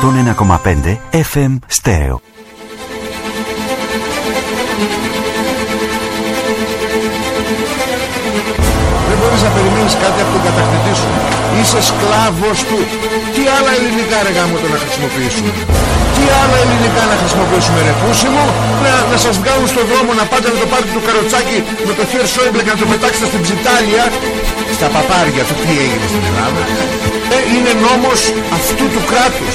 101,5 FM Stereo. Δεν μπορείς να περιμένεις κάτι από τον κατακτητή σου. Είσαι σκλάβος του. Τι άλλα ελληνικά ρε γάμο το να χρησιμοποιήσουμε; Τι άλλα ελληνικά να χρησιμοποιήσουμε ρε πούσι μου; Να, να σας βγάλουν στον δρόμο να πάτε να το πάρετε το καροτσάκι με το χέρι Σόιμπλε και να το πετάξετε στην ψιτάλια. Στα παπάρια του τι έγινε στην Ελλάδα; Ε, είναι νόμος αυτού του κράτους.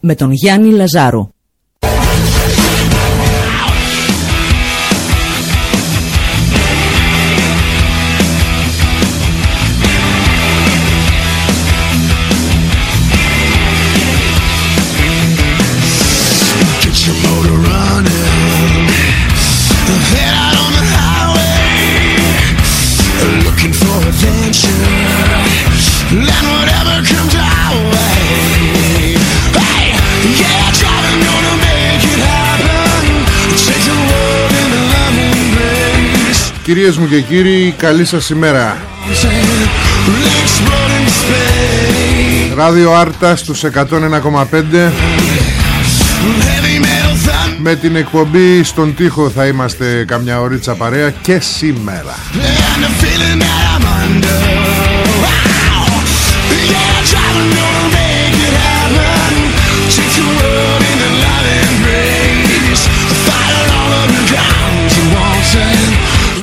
με τον Γιάννη Λαζάρου Get your motor running. Κυρίες μου και κύριοι καλή σας ημέρα Exploding space. Ράδιο Άρτα στους 101,5 Heavy metal thunder. Με την εκπομπή στον τοίχο θα είμαστε καμιά ωρίτσα παρέα και σήμερα And the feeling that I'm under. Wow. Yeah,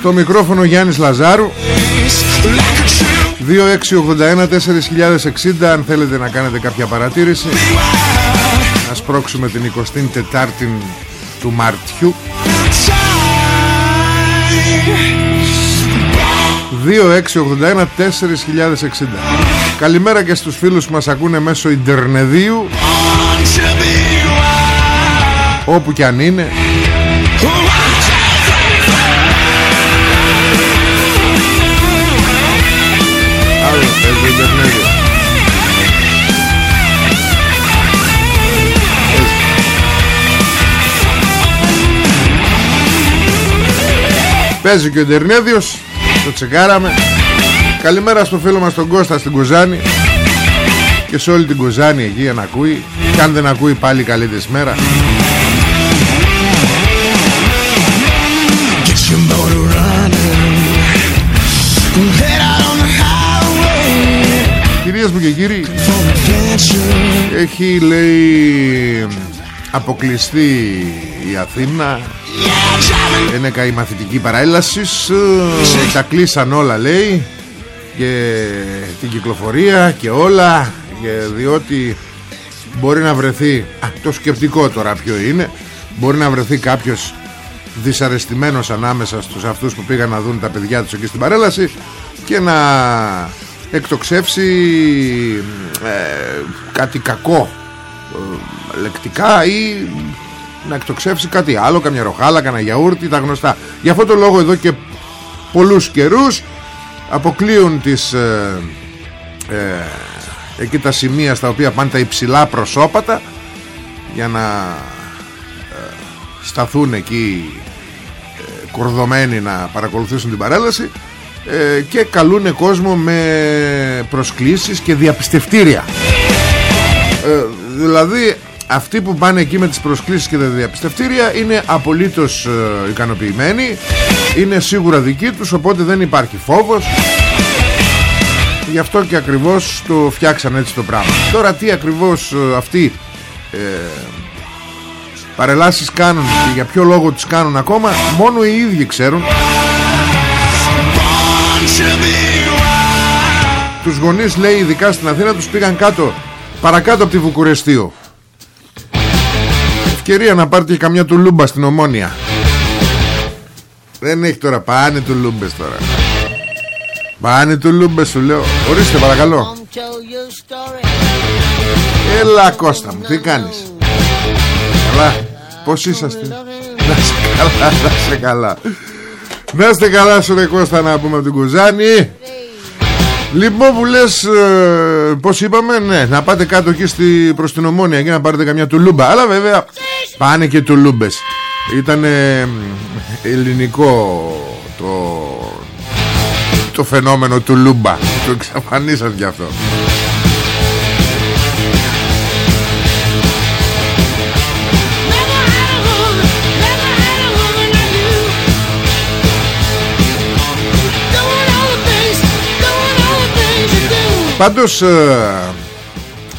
Στο μικρόφωνο Γιάννης Λαζάρου. Like a true 2681-4060 Αν θέλετε να κάνετε κάποια παρατήρηση. Να σπρώξουμε την 24η του Μαρτιού. 2681-4060 Καλημέρα και στους φίλους που μας ακούνε μέσω Ιντερνεδίου Want to be wild. Όπου κι αν είναι παίζει Ιντερνεδίου Παίζει και ο Ιντερνέδιος. Το τσεκάραμε. Καλημέρα στο φίλο μας τον Κώστα στην Κουζάνη Και σε όλη την Κουζάνη εκεί αν ακούει. Και αν δεν ακούει πάλι καλή της μέρα Κυρίες μου και κύριοι For adventure. Έχει λέει αποκλειστεί η Αθήνα Yeah, driving. Είναι η μαθητική παρέλαση Τα κλείσαν όλα λέει Και την κυκλοφορία και όλα και Διότι μπορεί να βρεθεί α, Το σκεπτικό τώρα ποιο είναι Μπορεί να βρεθεί κάποιος δυσαρεστημένος ανάμεσα στους αυτούς που πήγαν να δουν τα παιδιά τους εκεί στην παρέλαση και να εκτοξεύσει ε, κάτι κακό ε, λεκτικά ή να εκτοξεύσει κάτι άλλο, καμιά ροχάλα, κανένα γιαούρτι, τα γνωστά. Γι' αυτό το λόγο εδώ και πολλούς καιρούς αποκλείουν τις ε, ε, εκεί τα σημεία στα οποία πάνε τα υψηλά προσώπατα για να ε, σταθούν εκεί ε, κορδωμένοι να παρακολουθήσουν την παρέλαση ε, και καλούν κόσμο με προσκλήσεις και διαπιστευτήρια. Ε, δηλαδή αυτοί που πάνε εκεί με τις προσκλήσεις και τα διαπιστευτήρια είναι απολύτως ε, ικανοποιημένοι είναι σίγουρα δικοί τους οπότε δεν υπάρχει φόβος. Γι' αυτό και ακριβώς το φτιάξαν έτσι το πράγμα. Τώρα τι ακριβώς ε, αυτοί ε, παρελάσεις κάνουν και για ποιο λόγο τις κάνουν ακόμα μόνο οι ίδιοι ξέρουν. should be wild. Τους γονείς λέει ειδικά στην Αθήνα τους πήγαν κάτω Παρακάτω από τη Βουκουρεστίου. Ευκαιρία να πάρετε και καμιά τουλούμπα στην Ομόνια. Δεν έχει τώρα Πάνε τουλούμπες τώρα. Πάνε τουλούμπες σου λέω. Ορίστε παρακαλώ. Έλα Κώστα μου Τι κάνεις; Καλά. Πώς είσαστε; Να σε καλά Να σε καλά Να είστε καλά σου ρε Κώστα να πούμε από την Κουζάνη. Λοιπόν που λες ε, Πως είπαμε ναι Να πάτε κάτω εκεί στη, προς την Ομόνια Και να πάρετε καμιά τουλούμπα. Αλλά βέβαια πάνε και τουλούμπες. Ήταν ελληνικό το, το φαινόμενο τουλούμπα. Το εξαφανίσαν κι αυτό Πάντως ε,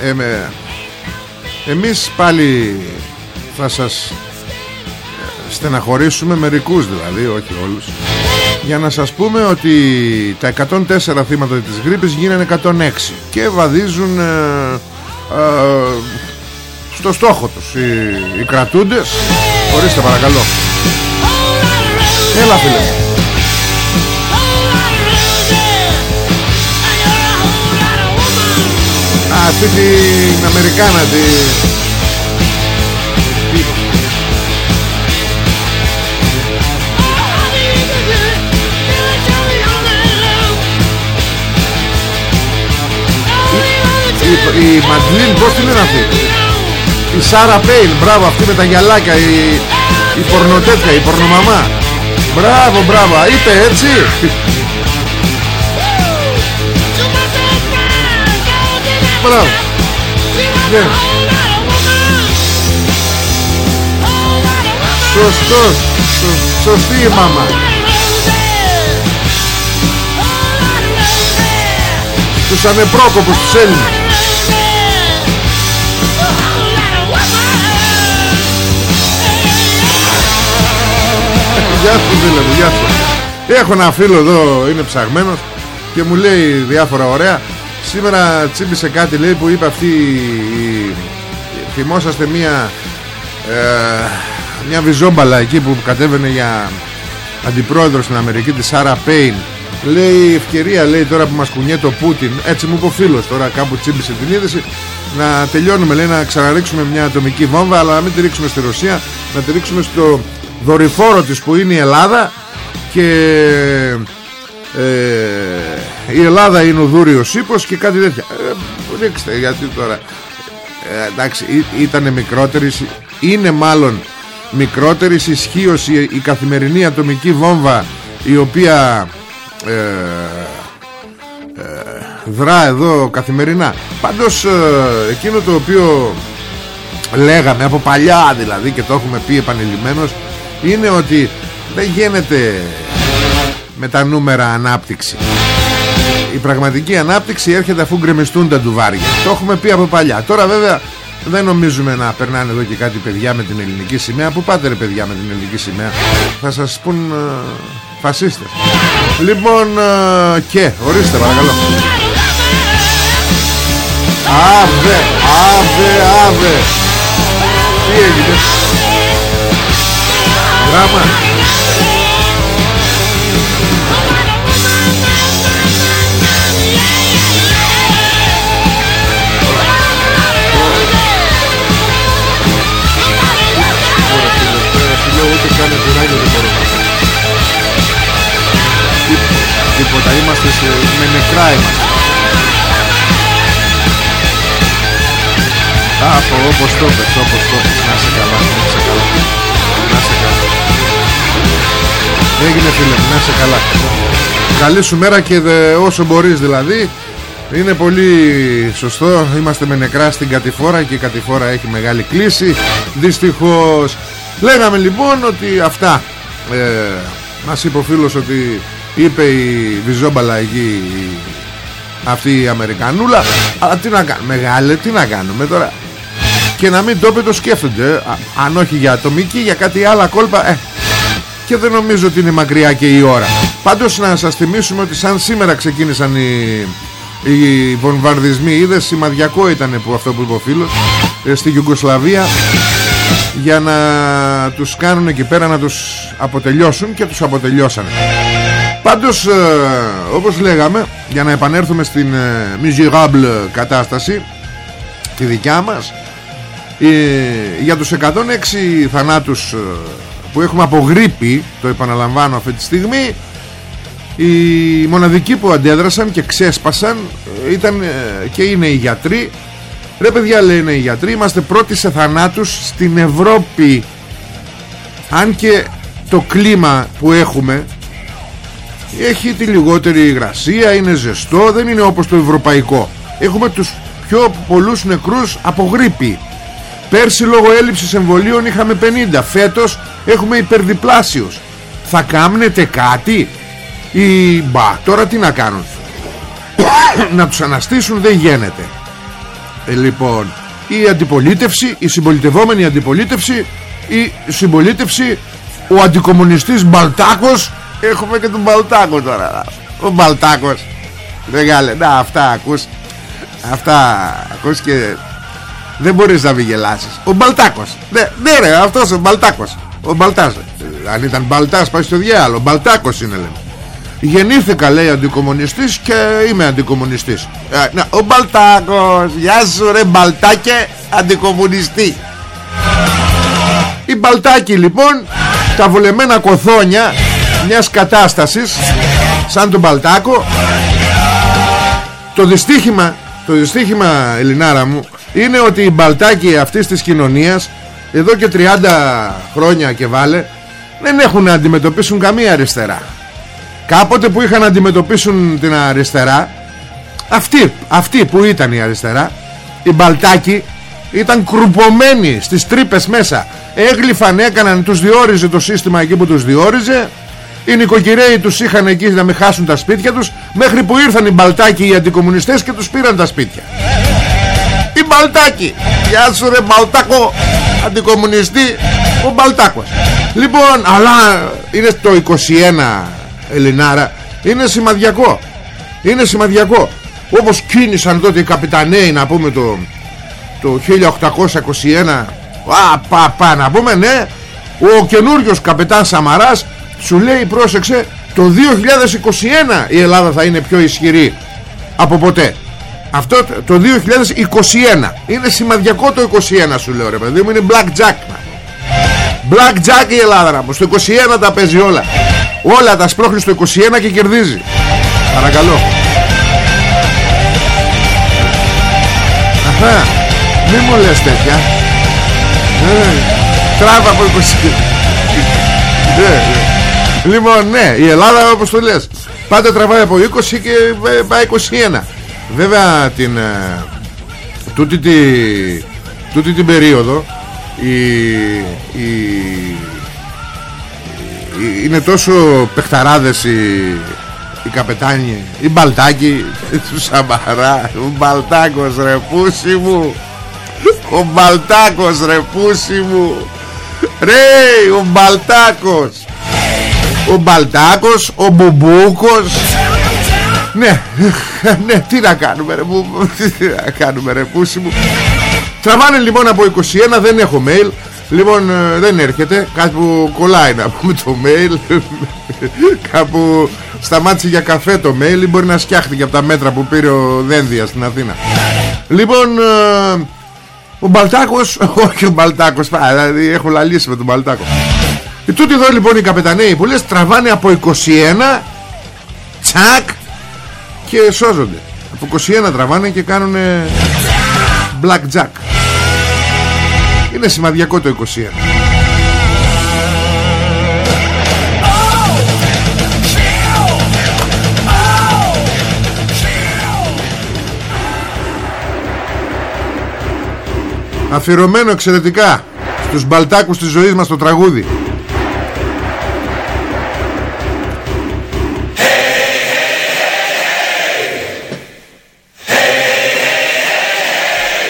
ε, με- Εμείς πάλι Θα σας ε, Στεναχωρήσουμε Μερικούς δηλαδή Όχι όλους. Για να σας πούμε ότι Τα 104 θύματα της γρήπης Γίνανε 106 Και βαδίζουν ε, ε, Στο στόχο τους Οι, οι κρατούντες. Ορίστε παρακαλώ. Έλα φίλε αυτή την Αμερικάνα τη... Η, η Μαντλίν πως την είναι αυτή; Η Σάρα Πέιν Μπράβο αυτή με τα γυαλάκια Η, η πορνοτέτια Η πορνομαμά. Μπράβο μπράβο Είπε έτσι Μπράβο Ναι. Σωστός. Σω- Σωστή η μάμα. Τους ανεπρόκοπους τους Έλληνες. Γεια σου φίλε μου, γεια σου. Έχω ένα φίλο εδώ, είναι ψαγμένος Και μου λέει διάφορα ωραία Σήμερα τσίμπησε κάτι λέει που είπε αυτή η... Θυμόσαστε μία ε, Μια βυζόμπαλα εκεί που κατέβαινε για Αντιπρόεδρο στην Αμερική Τη Σάρα Πέιν. Λέει ευκαιρία λέει τώρα που μας κουνιέται το Πούτιν Έτσι μου είπε ο φίλος τώρα κάπου τσίμπησε την είδηση Να τελειώνουμε λέει να ξαναρίξουμε μια ατομική βόμβα Αλλά να μην τη ρίξουμε στη Ρωσία Να τη ρίξουμε στο δορυφόρο της που είναι η Ελλάδα Και ε, η Ελλάδα είναι ο δούριος ύπος και κάτι τέτοια. Ε, ρίξτε γιατί τώρα ε, εντάξει ήταν μικρότερη είναι μάλλον μικρότερη ισχύως η, η καθημερινή ατομική βόμβα η οποία ε, ε, δρά εδώ καθημερινά. Πάντως ε, εκείνο το οποίο λέγαμε από παλιά δηλαδή και το έχουμε πει επανειλημμένως είναι ότι δεν γίνεται με τα νούμερα ανάπτυξη. Η πραγματική ανάπτυξη έρχεται αφού γκρεμιστούν τα ντουβάρια. Το έχουμε πει από παλιά. Τώρα βέβαια δεν νομίζουμε να περνάνε εδώ και κάτι παιδιά με την ελληνική σημαία. Πού πάτε ρε παιδιά με την ελληνική σημαία; Θα σας πούν ε, φασίστες. Λοιπόν ε, και ορίστε παρακαλώ. Αβε, αβε, αβε. Τι έγινε; Δράμα ούτε καν πειράγιο δεν μπορώ να πω. Τί- Τίποτα, είμαστε σε, με νεκρά είμαστε. Α, από όπως το πες, όπως το πες. Να σε καλά, να σε καλά. Να σε καλά. Έγινε φίλε μου, να σε καλά. Καλή σου μέρα και δε, όσο μπορείς δηλαδή. Είναι πολύ σωστό Είμαστε με νεκρά στην κατηφόρα Και η κατηφόρα έχει μεγάλη κλίση Δυστυχώς Λέγαμε λοιπόν ότι αυτά ε, Μας είπε ο φίλος ότι Είπε η Βιζόμπαλα εκεί η- Αυτή η Αμερικανούλα Αλλά τι να κάνουμε Μεγάλε τι να κάνουμε τώρα Και να μην το είπε το σκέφτονται ε. Α, Αν όχι για ατομική Για κάτι άλλα κόλπα ε. Και δεν νομίζω ότι είναι μακριά και η ώρα Πάντως να σας θυμίσουμε ότι σαν σήμερα ξεκίνησαν οι, οι βομβαρδισμοί Είδες σημαδιακό ήταν που αυτό που είπε ο φίλος ε, Στη Γιουγκοσλαβία Για να τους κάνουν εκεί πέρα να τους αποτελειώσουν Και τους αποτελειώσανε. Πάντως ε, όπως λέγαμε Για να επανέλθουμε στην ε, miserable κατάσταση Τη δικιά μας ε, Για τους 106 θανάτους ε, που έχουμε από γρήπη Το επαναλαμβάνω αυτή τη στιγμή οι μοναδικοί που αντέδρασαν και ξέσπασαν ε, ήταν ε, και είναι οι γιατροί Ρε παιδιά λένε οι γιατροί Είμαστε πρώτοι σε θανάτους στην Ευρώπη. Αν και το κλίμα που έχουμε Έχει τη λιγότερη υγρασία Είναι ζεστό Δεν είναι όπως το ευρωπαϊκό. Έχουμε τους πιο πολλούς νεκρούς από γρήπη. Πέρσι λόγω έλλειψης εμβολίων είχαμε 50 Φέτος έχουμε υπερδιπλάσιους. Θα κάμνετε κάτι; Ή μπα τώρα τι να κάνουν; Να τους αναστήσουν δεν γίνεται ε, Λοιπόν Η αντιπολίτευση Η συμπολιτευόμενη αντιπολίτευση Η συμπολίτευση Ο αντικομουνιστής Μπαλτάκος. Έχουμε και τον Μπαλτάκο τώρα. Ο Μπαλτάκος. Μεγάλε Να αυτά ακούς. Αυτά ακούς και Δεν μπορείς να μην γελάσεις. Ο Μπαλτάκος. Ναι, ναι ρε αυτός ο Μπαλτάκος. Ο Μπαλτάς. Ε, Αν ήταν Μπαλτάς πάει στο διάλογο Μπαλτάκος είναι λέμε Γεννήθηκα λέει αντικομονιστής και είμαι αντικομονιστής. Ε, να, Ο Μπαλτάκος. Γεια σου ρε Μπαλτάκε Αντικομονιστή. Η Μπαλτάκη λοιπόν Τα βολεμένα κοθόνια Μιας κατάστασης Σαν τον Μπαλτάκο Το δυστύχημα Το δυστύχημα Ελληνάρα μου Είναι ότι η Μπαλτάκη αυτής της κοινωνίας Εδώ και 30 χρόνια και βάλε Δεν έχουν να αντιμετωπίσουν καμία αριστερά Κάποτε που είχαν να αντιμετωπίσουν την αριστερά Αυτή, αυτή που ήταν η αριστερά Η Μπαλτάκη Ήταν κρουπωμένοι στις τρύπες μέσα. Έγλυφαν έκαναν Τους διόριζε το σύστημα εκεί που τους διόριζε. Οι νοικοκυρέοι τους είχαν εκεί να μην χάσουν τα σπίτια τους Μέχρι που ήρθαν οι Μπαλτάκοι οι αντικομουνιστές Και τους πήραν τα σπίτια. Η Μπαλτάκη. Γεια σου ρε Μπαλτάκο Αντικομουνιστή Ο Μπαλτάκος. Λοιπόν αλλά είναι το 21 Ελληνάρα είναι σημαδιακό. Είναι σημαδιακό. Όπως κίνησαν τότε οι καπιταναίοι να πούμε το, το 1821 α, πα, πα, να πούμε ναι ο καινούριος καπετάν Σαμαράς σου λέει πρόσεξε το 2021 η Ελλάδα θα είναι πιο ισχυρή από ποτέ. Αυτό το 2021 είναι σημαδιακό το 21 σου λέω ρε παιδί μου είναι black jack black jack η Ελλάδα μου στο 21 τα παίζει όλα Όλα τα σπρώχνει στο 21 και κερδίζει. Παρακαλώ. Αχα Μη μου λες τέτοια. Ε, Τράβα από 21 ε, ε. Λοιπόν ναι Η Ελλάδα όπως το λες Πάντα τραβάει από 20 και πάει 21 Βέβαια την τούτη, τη, τούτη την περίοδο η, η, είναι τόσο παιχταράδες οι, οι καπετάνοι οι Μπαλτάκοι του Σαμπαρά ο Μπαλτάκος ρε πούσι μου. Ο Μπαλτάκος ρε πούσι μου. Ρε ο Μπαλτάκος. Ο Μπαλτάκος ο Μπουμπούκος. Ναι, ναι, τι να κάνουμε ρε, τι να κάνουμε ρε πούσι μου. Τραβάνε λοιπόν από 21 δεν έχω mail Λοιπόν ε, δεν έρχεται. Κάπου κολλάει να πούμε το mail. Κάπου σταμάτησε για καφέ το mail Ή μπορεί να σκιάχτηκε από τα μέτρα που πήρε ο Δένδια στην Αθήνα. Λοιπόν ε, Ο Μπαλτάκος Όχι ο Μπαλτάκος δηλαδή Έχω λαλήσει με τον Μπαλτάκο. Και τούτοι εδώ λοιπόν οι καπεταναίοι που λες Τραβάνε από 21 Τσακ Και σώζονται. Από 21 τραβάνε και κάνουν Black Jack είναι σημαδιακό το 21 Αφιερωμένο εξαιρετικά Στους μπαλτάκους της ζωής μας το τραγούδι.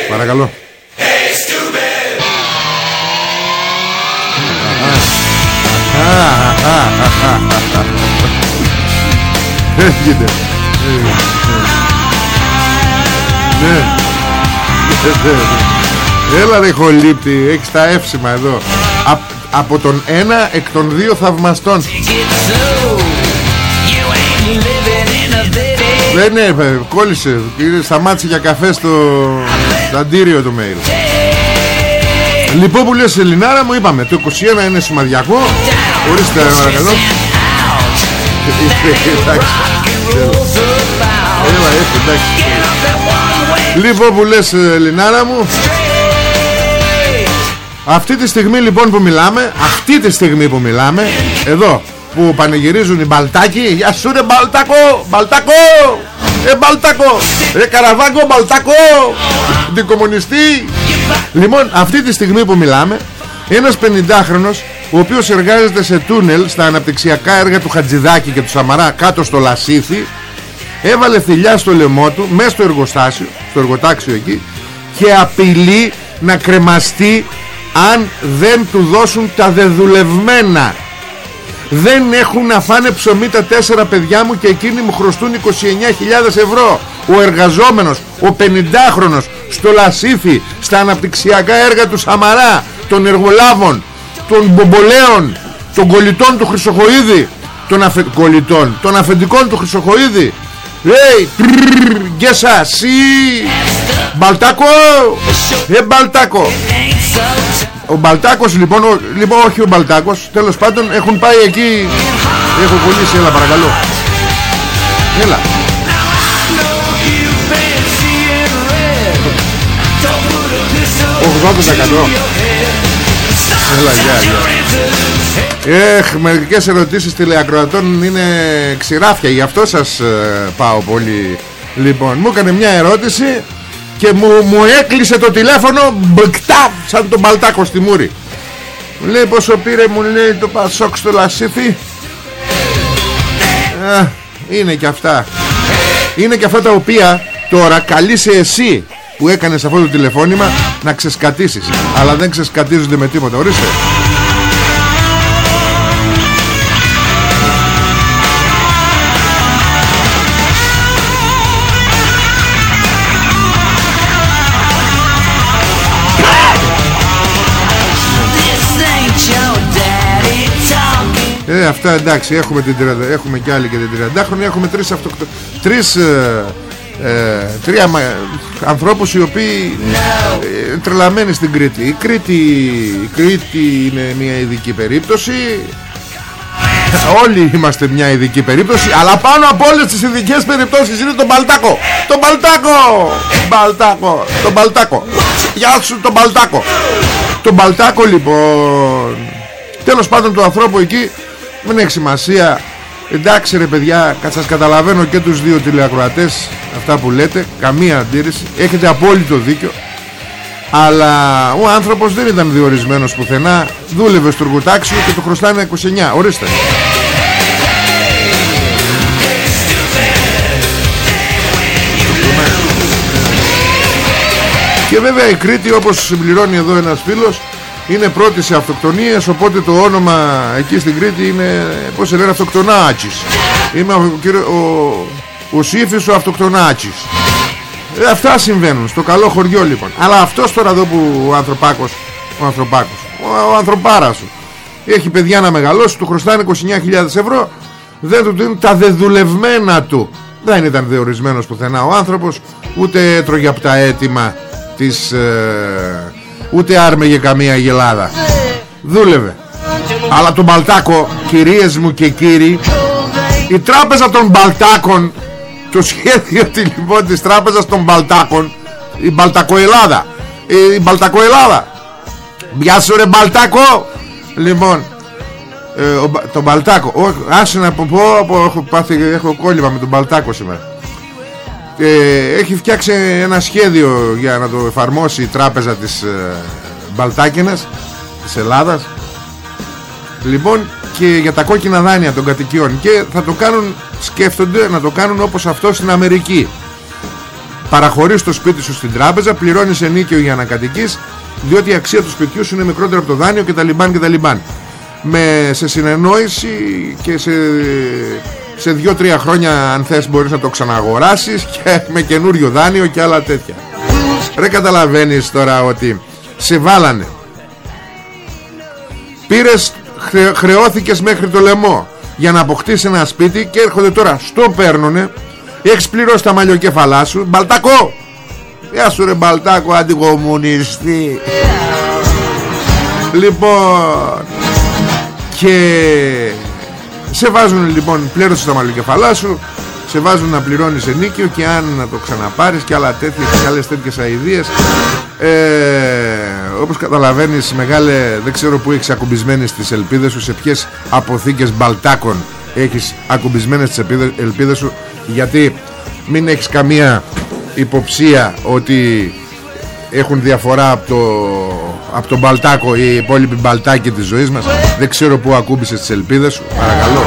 Παρακαλώ Έγινε. Ναι. Ναι. Έλα ρε χολύπτη, έχεις τα εύσημα εδώ. Α- από τον ένα εκ των δύο θαυμαστών. Δεν ναι, ε, κόλλησε. Κύριε, Σταμάτησε για καφέ στο δαντήριο του mail. Λοιπόν που λες Ελληνάρα μου είπαμε Το 21 είναι σημαδιακό Ορίστε παρακαλώ. Εντάξει. Έλα, έτσι, εντάξει. Λοιπόν που λες Ελληνάρα μου. Αυτή τη στιγμή λοιπόν που μιλάμε Αυτή τη στιγμή που μιλάμε Εδώ που πανηγυρίζουν οι μπαλτάκοι Γεια σου ρε μπαλτάκο Μπαλτάκο Ε μπαλτάκο Ε καραβάγκο μπαλτάκο Την κομμουνιστή. Λοιπόν αυτή τη στιγμή που μιλάμε Ένας 50χρονος Ο οποίος εργάζεται σε τούνελ Στα αναπτυξιακά έργα του Χατζηδάκη και του Σαμαρά Κάτω στο Λασίθι Έβαλε θηλιά στο λαιμό του Μέσα στο εργοστάσιο Στο εργοτάξιο εκεί Και απειλεί να κρεμαστεί Αν δεν του δώσουν τα δεδουλευμένα δεν έχουν να φάνε ψωμί τα τέσσερα παιδιά μου και εκείνοι μου χρωστούν 29.000 ευρώ. Ο εργαζόμενος, ο 50χρονος στο Λασίθι, στα αναπτυξιακά έργα του Σαμαρά, των εργολάβων, των μπομπολέων, των κολλητών του Χρυσοχοίδη, των αφε... κολλητών, των αφεντικών του Χρυσοχοίδη. Λέει, γκέσα, σι, μπαλτάκο, ε μπαλτάκο. Ο Μπαλτάκος λοιπόν, ο, λοιπόν όχι ο Μπαλτάκος Τέλος πάντων έχουν πάει εκεί Έχω κολλήσει έλα παρακαλώ Έλα Έλα γεια γεια Έχ μερικές ερωτήσεις τηλεακροατών είναι ξηράφια Γι' αυτό σας ε, πάω πολύ. Λοιπόν μου έκανε μια ερώτηση και μου, μου έκλεισε το τηλέφωνο μπκτά σαν τον Μπαλτάκο στη μούρη. Μου λέει πόσο πήρε μου λέει το Πασόκ στο Λασίθι Α, είναι και αυτά. Είναι και αυτά τα οποία τώρα καλείσαι εσύ που έκανες αυτό το τηλεφώνημα να ξεσκατήσεις. Αλλά δεν ξεσκατίζονται με τίποτα ορίστε. Ε, αυτά εντάξει, έχουμε, την, 30 έχουμε και άλλη και την 30χρονη, έχουμε τρεις, αυτοκτο... τρεις ε, ε, τρία μα... ανθρώπους οι οποίοι ε, τρελαμένοι στην Κρήτη. Η Κρήτη, η Κρήτη είναι μια ειδική περίπτωση. Όλοι είμαστε μια ειδική περίπτωση Αλλά πάνω από όλες τις ειδικές περιπτώσεις Είναι το Μπαλτάκο Το Μπαλτάκο Μπαλτάκο Το Μπαλτάκο Γεια σου το Μπαλτάκο Το Μπαλτάκο λοιπόν. Τέλος πάντων του ανθρώπου εκεί δεν έχει σημασία Εντάξει ρε παιδιά Σας καταλαβαίνω και τους δύο τηλεακροατές Αυτά που λέτε Καμία αντίρρηση Έχετε απόλυτο δίκιο. Αλλά ο άνθρωπος δεν ήταν διορισμένος πουθενά Δούλευε στο εργοτάξιο και το χρωστάνε 29 Ορίστε. Και βέβαια η Κρήτη όπως συμπληρώνει εδώ ένας φίλος είναι πρώτη σε αυτοκτονίες οπότε το όνομα εκεί στην Κρήτη είναι πως σε λένε αυτοκτονάτσις είμαι ο, κύριο, ο, ο Σύφης ο αυτοκτονάτσις ε, αυτά συμβαίνουν στο καλό χωριό λοιπόν. Αλλά αυτός τώρα εδώ που ο ανθρωπάκος ο ανθρωπάκος ο, ο ανθρωπάρας σου έχει παιδιά να μεγαλώσει του χρωστάνε 29.000 ευρώ δεν του δίνουν τα δεδουλευμένα του. Δεν ήταν διορισμένος πουθενά ο άνθρωπος ούτε έτρωγε από τα έτοιμα της ε, Ούτε άρμεγε καμία γελάδα Δούλευε. Αλλά τον Μπαλτάκο Κυρίες μου και κύριοι Η τράπεζα των Μπαλτάκων Το σχέδιο λοιπόν της τράπεζας των Μπαλτάκων Η Μπαλτακοελάδα. Η Μπαλτακοελάδα. Γεια σου ρε Μπαλτάκο. Λοιπόν ε, ο, τον Μπαλτάκο. Όχι, Άσε να πω, πω, πω έχω, πάθει, έχω κόλλημα με τον Μπαλτάκο σήμερα ε, έχει φτιάξει ένα σχέδιο για να το εφαρμόσει η τράπεζα της ε, Μπαλτάκινας της Ελλάδας. Λοιπόν και για τα κόκκινα δάνεια των κατοικιών. Και θα το κάνουν σκέφτονται να το κάνουν όπως αυτό στην Αμερική. Παραχωρείς το σπίτι σου στην τράπεζα πληρώνεις ενίκιο για να κατοικείς διότι η αξία του σπιτιού σου είναι μικρότερη από το δάνειο και τα λιμπάν και τα λιμπάν με, σε συνεννόηση και σε σε 2-3 χρόνια αν θες μπορείς να το ξαναγοράσεις και με καινούριο δάνειο και άλλα τέτοια. Ρε καταλαβαίνεις τώρα ότι σε βάλανε. Πήρες, χρε, χρεώθηκες μέχρι το λαιμό Για να αποκτήσεις ένα σπίτι Και έρχονται τώρα, στο παίρνουνε Έχεις πληρώσει τα μαλλιοκέφαλά σου. Μπαλτάκο Γεια σου ρε Μπαλτάκο αντικομουνιστή. Λοιπόν Και Σε βάζουν λοιπόν Πλήρωσε τα μαλλιοκεφαλά σου σε βάζουν να πληρώνεις ενίκιο και αν να το ξαναπάρεις και άλλα τέτοια και άλλες τέτοιες αηδίες. Ε, όπως καταλαβαίνεις μεγάλε δεν ξέρω που έχεις ακουμπισμένες τις ελπίδες σου σε ποιες αποθήκες μπαλτάκων έχεις ακουμπισμένες τις ελπίδες σου γιατί μην έχεις καμία υποψία ότι έχουν διαφορά από το, από τον μπαλτάκο. Ή οι υπόλοιποι μπαλτάκοι της ζωής μας. Δεν ξέρω που ακούμπησες τις ελπίδες σου. Παρακαλώ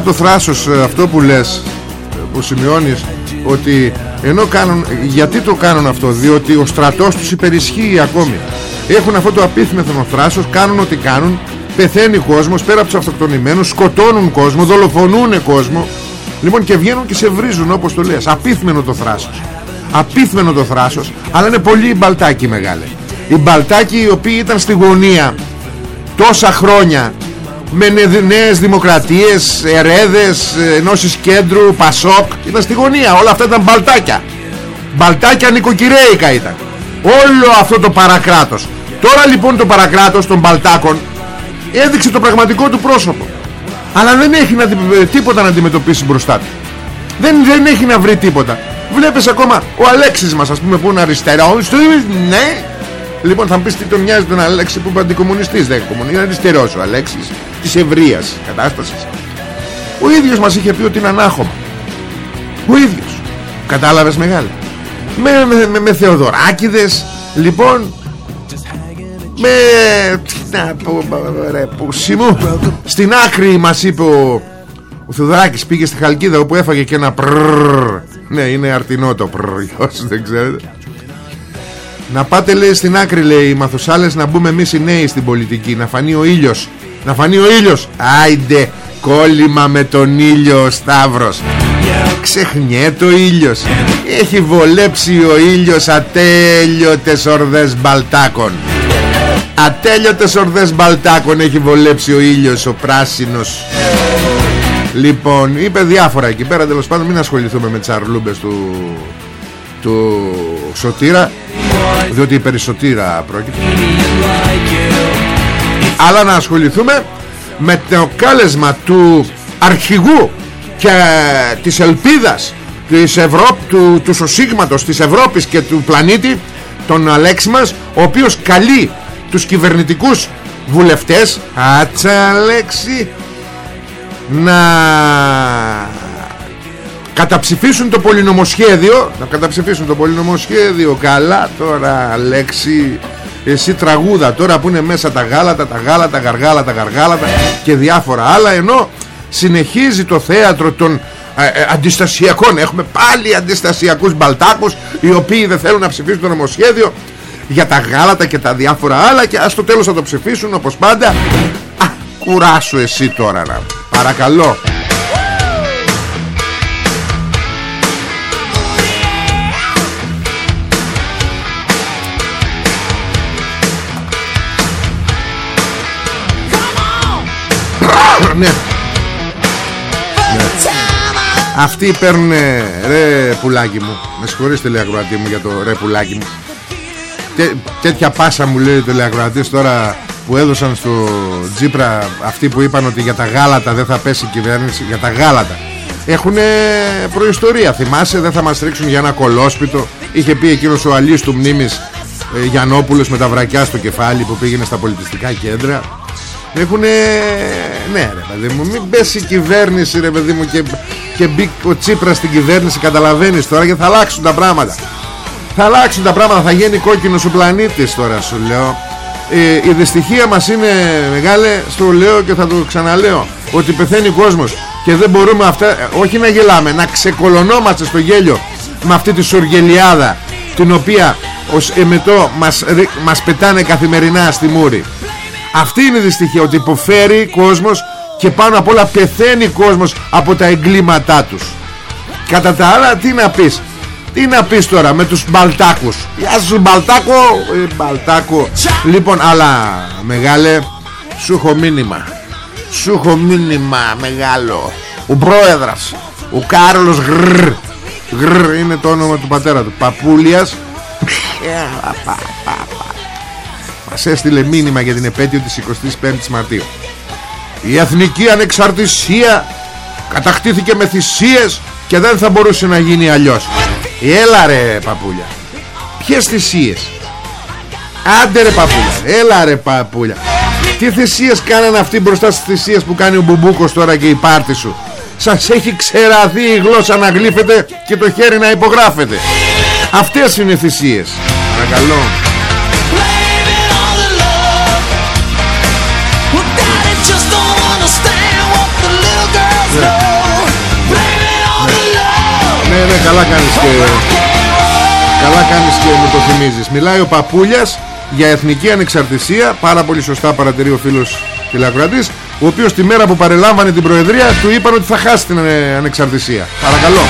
come and Είναι το θράσος ε, αυτό που λες ε, Που σημειώνεις Ότι ενώ κάνουν Γιατί το κάνουν αυτό Διότι ο στρατός τους υπερισχύει ακόμη. Έχουν αυτό το απίθμεθο θράσος Κάνουν ό,τι κάνουν Πεθαίνει κόσμος πέρα από τους αυτοκτονημένους Σκοτώνουν κόσμο, δολοφονούν κόσμο. Λοιπόν και βγαίνουν και σε βρίζουν όπως το λες. Απίθμενο το θράσος. Απίθμενο το θράσος Αλλά είναι πολύ οι μπαλτάκι μεγάλε Οι μπαλτάκι οι οποίοι ήταν στη γωνία Τόσα χρόνια με νε- νέες δημοκρατίες, ερέδες, ε, ενώσεις κέντρου, πασόκ. Ήταν στη γωνία, όλα αυτά ήταν μπαλτάκια. Μπαλτάκια νοικοκυρέικα ήταν. Όλο αυτό το παρακράτος. Τώρα λοιπόν το παρακράτος των μπαλτάκων έδειξε το πραγματικό του πρόσωπο. Αλλά δεν έχει να, αντι- τίποτα να αντιμετωπίσει μπροστά του. Δεν, δεν έχει να βρει τίποτα. Βλέπεις ακόμα ο Αλέξης μας ας πούμε που είναι αριστερό ναι Λοιπόν θα μου πεις τι τον νοιάζει τον Αλέξη που είναι αντικομουνιστής. Δεν είναι κομμουνιστής, είναι αριστερός ο Αλέξης της ευρείας κατάστασης. Ο ίδιος μας είχε πει ότι είναι ανάχωμα. Ο ίδιος. Κατάλαβες μεγάλη. Με, με, με, με Θεοδωράκηδες λοιπόν με τι να πω ρε πούσι μου. Στην άκρη μας είπε ο, ο Θεοδωράκης πήγε στη Χαλκίδα όπου έφαγε και ένα πρρρρρ ναι είναι αρτινό το πρρρρ για όσους δεν ξέρετε να πάτε λέει στην άκρη λέει οι μαθουσάλες να μπούμε εμείς οι νέοι στην πολιτική Να φανεί ο ήλιος. Να φανεί ο ήλιος. Άιντε κόλλημα με τον ήλιο ο Σταύρος. Ξεχνιέται ο ήλιος. Έχει βολέψει ο ήλιος ατέλειωτες ορδές μπαλτάκων. Ατέλειωτες ορδές μπαλτάκων έχει βολέψει ο ήλιος ο πράσινος. Λοιπόν είπε διάφορα εκεί πέρα. Τέλος πάντων μην ασχοληθούμε με τις αρλούμπες του, του Σωτήρα διότι η περισσοτήρα πρόκειται. Αλλά να ασχοληθούμε με το κάλεσμα του αρχηγού και της ελπίδας της Ευρώ... του, του σωσίγματος της Ευρώπης και του πλανήτη τον Αλέξη μας ο οποίος καλεί τους κυβερνητικούς βουλευτές Άτσα Αλέξη να καταψηφίσουν το πολυνομοσχέδιο να καταψηφίσουν το πολυνομοσχέδιο. Καλά τώρα Αλέξη εσύ τραγούδα τώρα που είναι μέσα τα γάλατα τα γάλατα, γαργάλατα, γαργάλατα και διάφορα άλλα ενώ συνεχίζει το θέατρο των ε, ε, αντιστασιακών. Έχουμε πάλι αντιστασιακούς μπαλτάκους οι οποίοι δεν θέλουν να ψηφίσουν το νομοσχέδιο για τα γάλατα και τα διάφορα άλλα και ας το τέλος θα το ψηφίσουν όπως πάντα. Α, κουράσου εσύ τώρα να. Παρακαλώ ναι. ναι. Αυτοί παίρνουν ρε πουλάκι μου. Με συγχωρείς τηλεακροατή μου για το ρε πουλάκι μου. Τέ, Τέτοια πάσα μου λέει ο τηλεακροατής τώρα Που έδωσαν στο Τζίπρα Αυτοί που είπαν ότι για τα γάλατα δεν θα πέσει η κυβέρνηση Για τα γάλατα. Έχουν προϊστορία Θυμάσαι δεν θα μας ρίξουν για ένα κολόσπιτο. Είχε πει εκείνος ο αλής του μνήμης ε, Γιαννόπουλος με τα βρακιά στο κεφάλι Που πήγαινε στα πολιτιστικά κέντρα Έχουνε Ναι ρε παιδί μου Μην πέσει η κυβέρνηση ρε παιδί μου Και, και μπει ο Τσίπρας στην κυβέρνηση Καταλαβαίνεις τώρα και θα αλλάξουν τα πράγματα. Θα αλλάξουν τα πράγματα Θα γίνει κόκκινος ο πλανήτης τώρα σου λέω. Ε, η δυστυχία μας είναι μεγάλη στο λέω και θα το ξαναλέω ότι πεθαίνει ο κόσμος. Και δεν μπορούμε αυτά ε, όχι να γελάμε να ξεκολωνόμαστε στο γέλιο με αυτή τη σοργελιάδα την οποία ως εμετό μας, ρι- μας πετάνε καθημερινά στη μούρη αυτή είναι η δυστυχία ότι υποφέρει κόσμος και πάνω απ' όλα πεθαίνει κόσμος από τα εγκλήματά τους. Κατά τα άλλα τι να πεις; Τι να πεις τώρα με τους μπαλτάκους; Γεια σου μπαλτάκο. Ε, Μπαλτάκο. Λοιπόν αλλά μεγάλε Σου έχω μήνυμα. Σου έχω μήνυμα μεγάλο. Ο πρόεδρος Ο Κάρολος Γρρ Γρρ είναι το όνομα του πατέρα του. Παπούλιας. Ε, πα, πα, πα, πα. Μας έστειλε μήνυμα για την επέτειο της 25ης Μαρτίου. Η εθνική ανεξαρτησία κατακτήθηκε με θυσίες και δεν θα μπορούσε να γίνει αλλιώς. Έλα ρε παπούλια. Ποιες θυσίες; Άντε ρε παπούλια. Έλα ρε παπούλια. Τι θυσίες κάνανε αυτοί μπροστά στις θυσίες που κάνει ο Μπουμπούκος τώρα και η πάρτη σου; Σας έχει ξεραθεί η γλώσσα να γλύφετε και το χέρι να υπογράφετε Αυτές είναι οι θυσίες. Παρακαλώ Ναι ναι καλά κάνεις και Καλά κάνεις και μου το θυμίζεις. Μιλάει ο Παπούλιας για εθνική ανεξαρτησία. Πάρα πολύ σωστά παρατηρεί ο φίλος τηλεακροατής Ο οποίος τη μέρα που παρελάμβανε την Προεδρία Του είπαν ότι θα χάσει την ε, ανεξαρτησία. Παρακαλώ.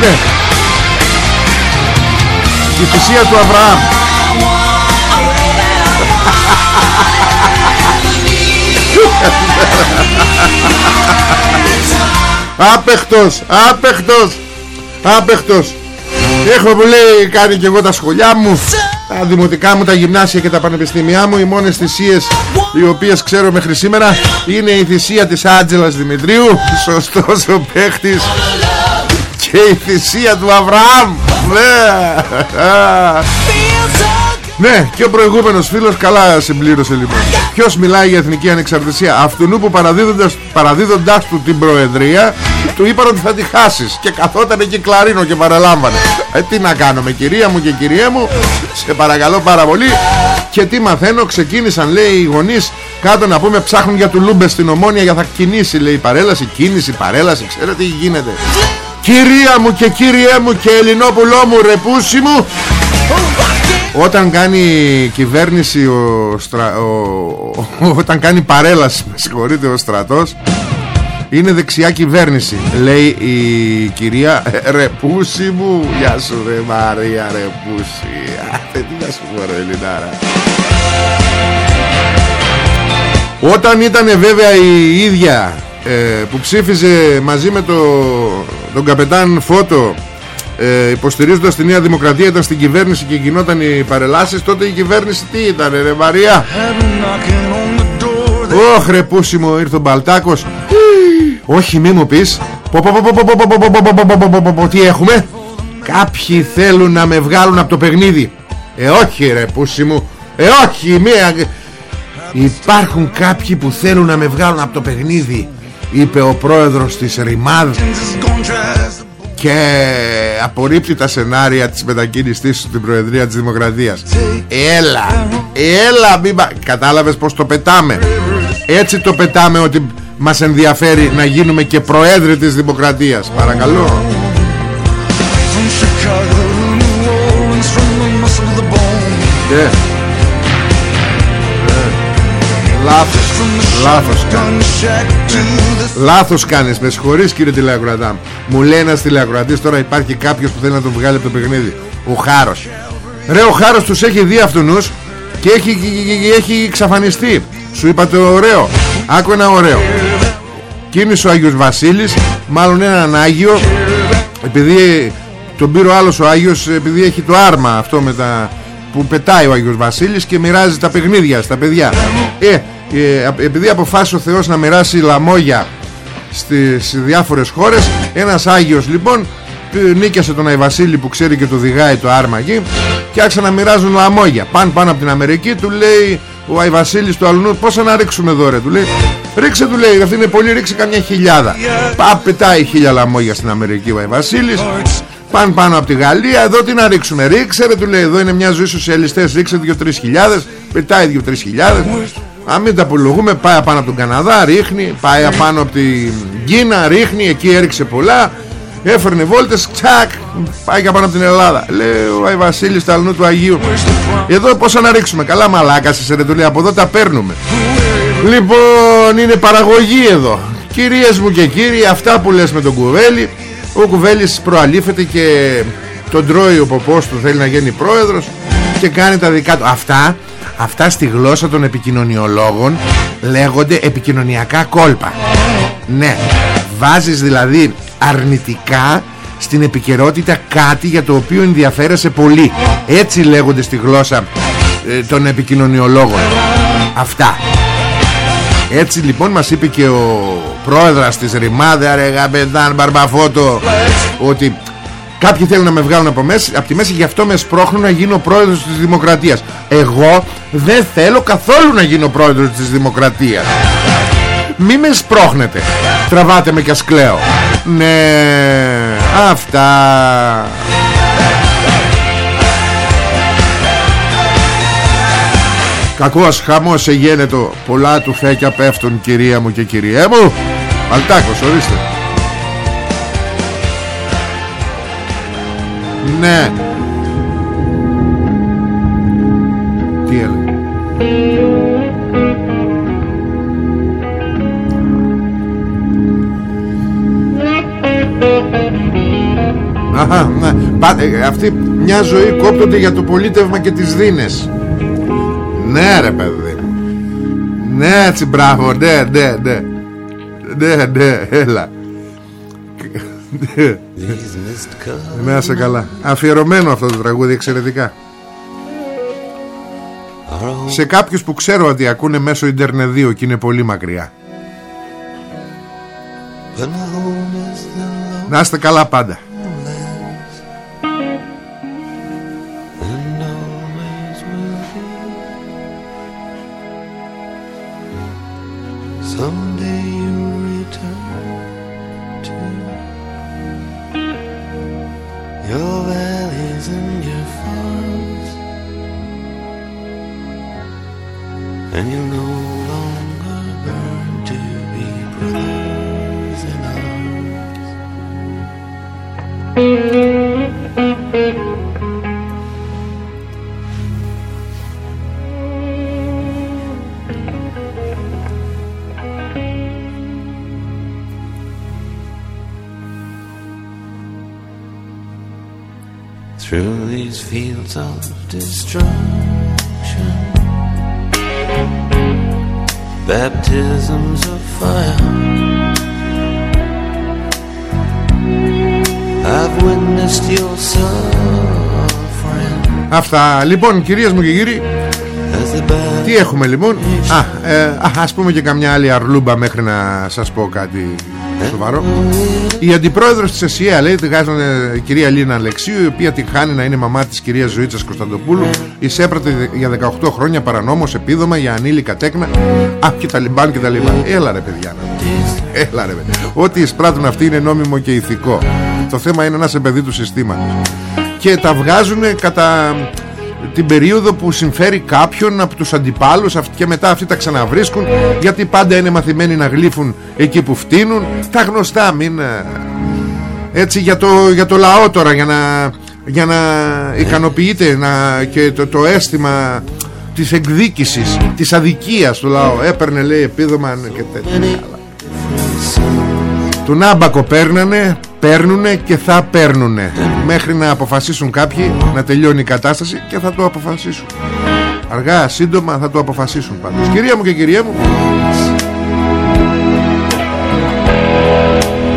Ναι. Η θυσία του Αβραάμ Άπεχτος, άπεχτος, άπεχτος. Έχω που λέει κάνει και εγώ τα σχολιά μου Τα δημοτικά μου, τα γυμνάσια και τα πανεπιστήμια μου. Οι μόνες θυσίες οι οποίες ξέρω μέχρι σήμερα Είναι η θυσία της Άντζελας Δημητρίου Σωστός ο παίχτης Και η θυσία του Αβραάμ. Ναι. Feels so ναι, και ο προηγούμενος φίλος καλά συμπλήρωσε λοιπόν. Ποιος μιλάει για εθνική ανεξαρτησία, αυτού που παραδίδοντας, παραδίδοντας του την προεδρία, του είπαν ότι θα τη χάσεις. Και καθόταν εκεί κλαρίνο και παραλάμβανε. Ε, τι να κάνουμε, κυρία μου και κυρία μου, σε παρακαλώ πάρα πολύ. Και τι μαθαίνω, ξεκίνησαν λέει οι γονείς κάτω να πούμε ψάχνουν για του Λούμπε στην Ομόνια για θα κινήσει λέει η παρέλαση, κίνηση, παρέλαση, ξέρετε τι γίνεται. Κυρία μου και κύριέ μου και Ελληνόπουλό μου, ρεπούσι μου, όταν κάνει κυβέρνηση ο, στρα... ο... ο- Όταν κάνει παρέλαση Με συγχωρείτε ο στρατός Είναι δεξιά κυβέρνηση Λέει η κυρία. «Ε, Ρεπούση μου Γεια σου ρε Μαρία Ρεπούση Άτε τι να σου πω ρε Ελληνάρα. Όταν ήταν βέβαια η ίδια ε, Που ψήφιζε μαζί με το, τον καπετάν Φώτο ε, υποστηρίζοντας τη Νέα Δημοκρατία ήταν στην κυβέρνηση και γινόταν οι παρελάσεις τότε η κυβέρνηση τι ήταν ρε Μαρία Ωχ ρε πούσιμο ήρθε ο Μπαλτάκος Όχι μη μου πεις Τι έχουμε Κάποιοι θέλουν να με βγάλουν από το παιχνίδι Ε όχι ρε πούσιμο Ε όχι μία Υπάρχουν κάποιοι που θέλουν να με βγάλουν από το παιχνίδι Είπε ο πρόεδρος της Ριμάδ και απορρίπτει τα σενάρια της μετακίνησής του στην Προεδρία της Δημοκρατίας Έλα Έλα μην πα- Κατάλαβες πως το πετάμε; Έτσι το πετάμε ότι μας ενδιαφέρει να γίνουμε και Προέδροι της Δημοκρατίας Παρακαλώ Ε. Ε. Λάθος Λάθος. Κάνεις Λάθος κάνεις Με συγχωρείς κύριε τηλεακροατά Μου λέει ένας τηλεακροατής Τώρα υπάρχει κάποιος που θέλει να τον βγάλει από το παιχνίδι. Ο Χάρος. Ρε ο Χάρος τους έχει δει αυτούς Και έχει, έχει εξαφανιστεί. Σου είπα το ωραίο. Άκου ένα ωραίο. Κίνησε ο Άγιος Βασίλης Μάλλον έναν Άγιο Επειδή τον πήρε ο άλλος ο Άγιος Επειδή έχει το άρμα αυτό με τα που πετάει ο Άγιος Βασίλης και μοιράζει τα παιχνίδια στα παιδιά. Ε, ε, α- επειδή αποφάσισε ο Θεός να μοιράσει λαμόγια στις διάφορες χώρες ένας Άγιος λοιπόν π- νίκιασε τον Αϊ Βασίλη που ξέρει και το διγάει το άρμα εκεί και άρχισαν να μοιράζουν λαμόγια. Πάνε πάνω από την Αμερική του λέει ο Αϊβασίλης του Αλουνού πόσα να ρίξουμε εδώ ρε του λέει. Ρίξε του λέει αυτή είναι πολύ ρίξε καμιά χιλιάδα Πά, πετάει χίλια λαμόγια στην Αμερική ο Αϊβασίλης πάνε πάνω από τη Γαλλία εδώ τι να ρίξουμε ρίξε ρε του λέει. Εδώ είναι μια ζωή σοσιαλιστές ρίξε 2-3 χιλιάδες πετάει 2-3 χιλιάδες αν μην τα απολογούμε πάει πάνω από τον Καναδά ρίχνει πάει πάνω από την Κίνα ρίχνει εκεί έριξε πολλά Έφερνε βόλτες, τσακ, πάει και πάνω από την Ελλάδα. Λέει ο Άι Βασίλης Ταλνού του Αγίου. Εδώ πόσα να ρίξουμε. Καλά μαλάκα σε ρε, του λέει, από εδώ τα παίρνουμε. Λοιπόν, είναι παραγωγή εδώ. Κυρίες μου και κύριοι, αυτά που λες με τον Κουβέλη. Ο Κουβέλης προαλήφεται και τον τρώει ο ποπός του, θέλει να γίνει πρόεδρος και κάνει τα δικά του. Αυτά, αυτά στη γλώσσα των επικοινωνιολόγων λέγονται επικοινωνιακά κόλπα. Ναι, βάζεις δηλαδή αρνητικά στην επικαιρότητα κάτι για το οποίο ενδιαφέρεσαι πολύ έτσι λέγονται στη γλώσσα ε, των επικοινωνιολόγων αυτά έτσι λοιπόν μας είπε και ο πρόεδρας της Ρημάδε ρε γαμπεδάν Μπαρμπαφώτο ότι κάποιοι θέλουν να με βγάλουν από, μέση, από τη μέση γι' αυτό με σπρώχνουν να γίνω πρόεδρος της Δημοκρατίας. Εγώ δεν θέλω καθόλου να γίνω πρόεδρος της Δημοκρατίας. Μη με σπρώχνετε. Τραβάτε με και ασκλαίω Ναι Αυτά. Κακός χαμός εγένετο Πολλά του φέκια πέφτουν κυρία μου και κυρία μου. Αλτάκος ορίστε Ναι. Τι έλεγε Αχα, ναι. Πα, ε, αυτή μια ζωή κόπτονται για το πολίτευμα και τις δίνες. Ναι ρε παιδί Ναι έτσι μπράβο Ναι ναι ναι. Ναι ναι έλα Να σε καλά. Αφιερωμένο αυτό το τραγούδι εξαιρετικά. Σε κάποιους που ξέρω ότι ακούνε μέσω Ιντερνεδίου Και είναι πολύ μακριά. Να είστε καλά πάντα destruction, baptisms of fire. I've witnessed your suffering. Αυτά. Λοιπόν κυρίες μου και κύριοι as the battle Τι έχουμε λοιπόν; Α, ε, α, ας πούμε και καμιά άλλη αρλούμπα μέχρι να σας πω κάτι σοβαρό. Η αντιπρόεδρος της ΕΣΥΑ λέει βγάζουν η κυρία Λίνα Αλεξίου η οποία τη χάνει να είναι μαμά της κυρίας Ζωήτσας Κωνσταντοπούλου. Εισέπρατε για 18 χρόνια παρανόμως επίδομα για ανήλικα τέκνα. Α, και τα λιμπάν και τα λιμπάν. Έλα ρε παιδιά. Να Έλα ρε παιδιά. Ό,τι εισπράττουν αυτοί είναι νόμιμο και ηθικό. Το θέμα είναι να είσαι παιδί του συστήματος. Και τα βγάζουν κατά την περίοδο που συμφέρει κάποιον από τους αντιπάλους αυτ- και μετά αυτοί τα ξαναβρίσκουν γιατί πάντα είναι μαθημένοι να γλύφουν εκεί που φτύνουν τα γνωστά μην ε, έτσι για το, για το λαό τώρα για να, για να ικανοποιείται να, και το, το αίσθημα της εκδίκησης της αδικίας του λαού έπαιρνε λέει επίδομα και τέτοια άλλα. Του Νάμπακο παίρνανε, παίρνουνε και θα παίρνουνε. Μέχρι να αποφασίσουν κάποιοι να τελειώνει η κατάσταση και θα το αποφασίσουν. Αργά, σύντομα θα το αποφασίσουν πάντως. Κυρία μου και κυρία μου.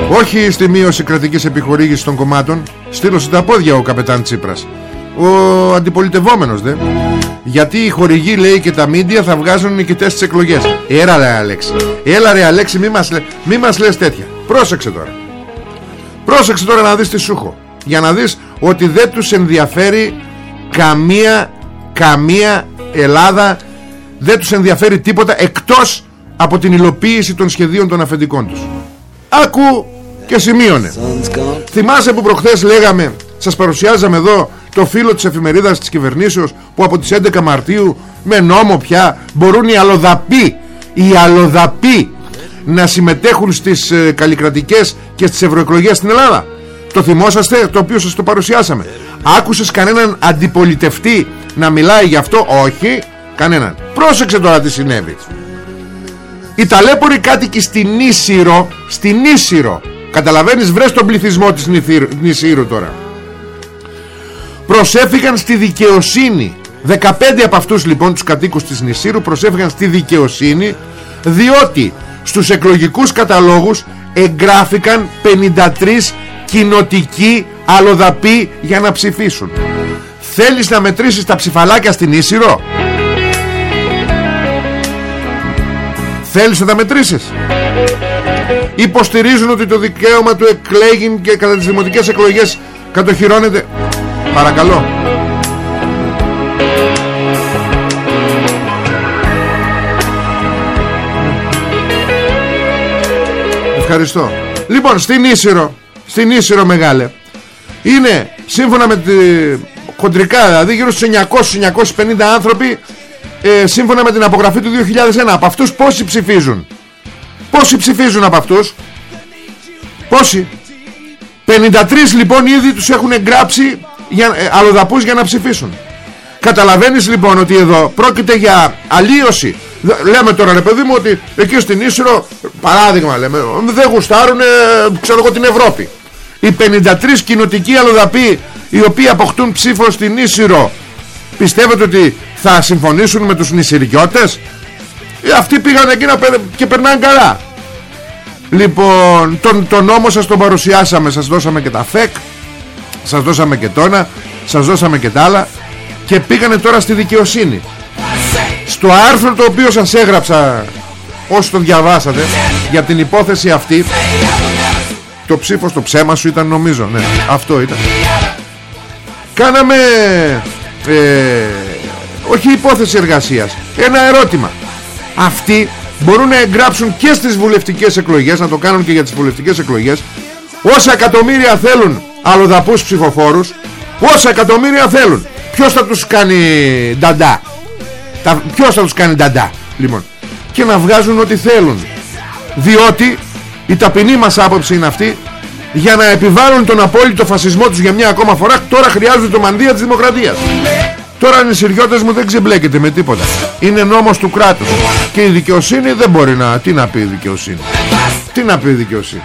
Όχι στη μείωση κρατικής επιχορήγησης των κομμάτων. Στείλωσε τα πόδια ο καπετάν Τσίπρας. Ο αντιπολιτευόμενος δε. Γιατί οι χορηγοί λέει και τα μίντια θα βγάζουν νικητές στις εκλογές. Έλα ρε Αλέξη Έλα ρε Αλέξη μη μας, λέ- μη μας λες τέτοια. Πρόσεξε τώρα Πρόσεξε τώρα να δεις τι σου έχω. Για να δεις ότι δεν τους ενδιαφέρει Καμία Καμία Ελλάδα δεν τους ενδιαφέρει τίποτα εκτός από την υλοποίηση των σχεδίων των αφεντικών τους. Άκου και σημείωνε. Θυμάσαι που προχθές λέγαμε σας παρουσιάζαμε εδώ το φίλο της εφημερίδας της κυβερνήσεως που από τις 11 Μαρτίου με νόμο πια μπορούν οι αλλοδαποί οι αλλοδαποί να συμμετέχουν στις ε, καλλικρατικές και στις ευρωεκλογές στην Ελλάδα. Το θυμόσαστε το οποίο σας το παρουσιάσαμε. Άκουσες κανέναν αντιπολιτευτή να μιλάει γι' αυτό; Όχι κανέναν. Πρόσεξε τώρα τι συνέβη. Οι ταλέποροι κάτοικοι στην Ίσυρο στην Ίσυρο. Καταλαβαίνεις βρες τον πληθυσμό της Νησύρου τώρα. Προσέφηκαν στη δικαιοσύνη. 15 από αυτούς λοιπόν τους κατοίκους της Νησύρου προσέφηκαν στη δικαιοσύνη διότι στους εκλογικούς καταλόγους εγγράφηκαν 53 κοινοτικοί αλλοδαποί για να ψηφίσουν. Θέλεις να μετρήσεις τα ψηφαλάκια στην Ίσυρο; Θέλεις να τα μετρήσεις; Υποστηρίζουν ότι το δικαίωμα του εκλέγει και κατά τις δημοτικές εκλογές κατοχυρώνεται. Παρακαλώ Ευχαριστώ. Λοιπόν στην Ίσυρο Στην Ίσυρο μεγάλε Είναι σύμφωνα με τη χοντρικά δηλαδή γύρω στους 900-950 άνθρωποι ε, σύμφωνα με την απογραφή του 2001 από αυτούς πόσοι ψηφίζουν; Πόσοι ψηφίζουν από αυτούς; Πόσοι; 53 λοιπόν ήδη τους έχουν εγγράψει για, ε, αλλοδαπούς για να ψηφίσουν. Καταλαβαίνεις λοιπόν ότι εδώ πρόκειται για αλλίωση. Λέμε τώρα ρε παιδί μου ότι εκεί στην Ίσυρο παράδειγμα λέμε δεν γουστάρουν ξέρω εγώ την Ευρώπη. Οι 53 κοινοτικοί αλλοδαποί οι οποίοι αποκτούν ψήφο στην Ίσυρο πιστεύετε ότι θα συμφωνήσουν με τους νησιριώτες; Ε, αυτοί πήγαν εκεί να και περνάνε καλά. Λοιπόν τον, τον νόμο σας τον παρουσιάσαμε σας δώσαμε και τα ΦΕΚ σας δώσαμε και τόνα σας δώσαμε και τα άλλα και πήγανε τώρα στη δικαιοσύνη. Στο άρθρο το οποίο σας έγραψα όσοι το διαβάσατε για την υπόθεση αυτή το ψήφος στο ψέμα σου ήταν νομίζω. Ναι αυτό ήταν. Κάναμε ε, όχι υπόθεση εργασίας ένα ερώτημα. Αυτοί μπορούν να εγγράψουν και στις βουλευτικές εκλογές να το κάνουν και για τις βουλευτικές εκλογές όσα εκατομμύρια θέλουν αλλοδαπούς ψηφοφόρους όσα εκατομμύρια θέλουν. Ποιος θα τους κάνει νταντά; Τα, ποιος θα τους κάνει νταντά λοιπόν; Και να βγάζουν ό,τι θέλουν. Διότι η ταπεινή μας άποψη είναι αυτή. Για να επιβάλλουν τον απόλυτο φασισμό τους για μια ακόμα φορά τώρα χρειάζονται το μανδύα της δημοκρατίας. Τώρα οι συριώτες μου δεν ξεμπλέκεται με τίποτα. Είναι νόμος του κράτους. Και η δικαιοσύνη δεν μπορεί να τι να πει η δικαιοσύνη; Τι να πει η δικαιοσύνη;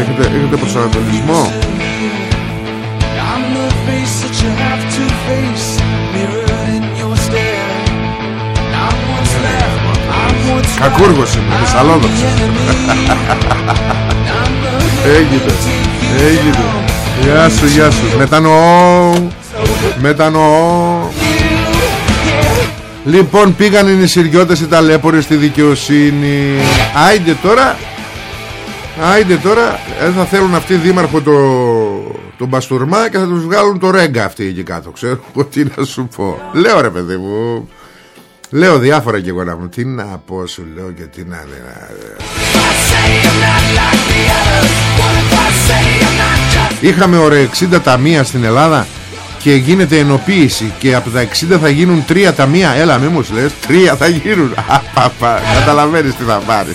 Έχετε, έχετε προσανατολισμό; Κακούργος είμαι, μισαλόδοξος Έγινε, έγινε. Γεια σου, γεια σου. Μετανοώ Μετανοώ. Λοιπόν πήγαν οι νησιριώτες οι ταλέποροι στη δικαιοσύνη. Άιντε τώρα Άιντε τώρα ε, θα θέλουν αυτοί δήμαρχο το, τον Μπαστουρμά και θα τους βγάλουν το ρέγκα αυτοί εκεί κάτω Ξέρω τι να σου πω. Λέω ρε παιδί μου Λέω διάφορα και εγώ να μου Τι να πω σου λέω και τι να Είχαμε ωραία 60 ταμεία στην Ελλάδα και γίνεται ενοποίηση και από τα 60 θα γίνουν 3 ταμεία. Έλα μη μου λες 3 θα γίνουν. Καταλαβαίνεις τι θα πάρεις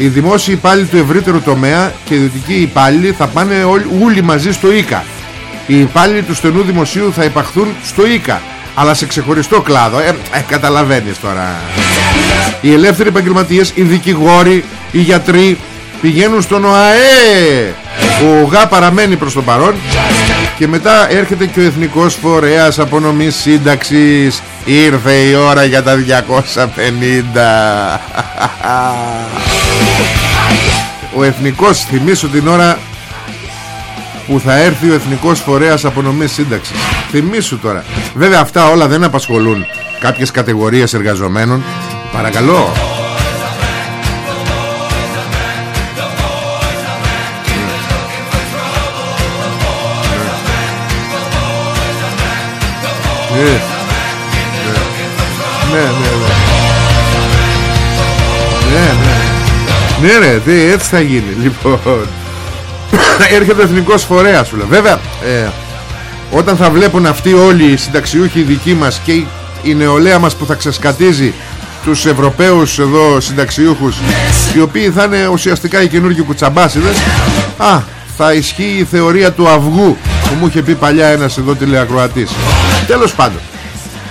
οι δημόσιοι υπάλληλοι του ευρύτερου τομέα και οι ιδιωτικοί υπάλληλοι θα πάνε όλοι μαζί στο ΙΚΑ. Οι υπάλληλοι του στενού δημοσίου θα υπαχθούν στο ΙΚΑ. Αλλά σε ξεχωριστό κλάδο ε, ε, καταλαβαίνεις τώρα. Οι ελεύθεροι επαγγελματίες, οι δικηγόροι οι γιατροί πηγαίνουν στον ΟΑΕ. Ο ΓΑ παραμένει προς το παρόν Και μετά έρχεται και ο Εθνικός Φορέας Απονομής Σύνταξης. Ήρθε η ώρα για τα 250 Ο Εθνικός θυμίσου την ώρα που θα έρθει ο Εθνικός Φορέας Απονομής Σύνταξης. Θυμήσου τώρα. Βέβαια αυτά όλα δεν απασχολούν κάποιες κατηγορίες εργαζομένων. Παρακαλώ. Ναι, ναι, ναι, ναι. Ναι, ναι. Ναι ρε, τι, έτσι θα γίνει Λοιπόν Έρχεται ο εθνικός φορέας σου λέω. Βέβαια ε, Όταν θα βλέπουν αυτοί όλοι οι συνταξιούχοι οι δικοί μας Και η, η νεολαία μας που θα ξεσκατίζει Τους Ευρωπαίους εδώ συνταξιούχους Οι οποίοι θα είναι ουσιαστικά οι καινούργιοι κουτσαμπάσιδες Α, θα ισχύει η θεωρία του αυγού Που μου είχε πει παλιά ένας εδώ τηλεακροατής Τέλος πάντων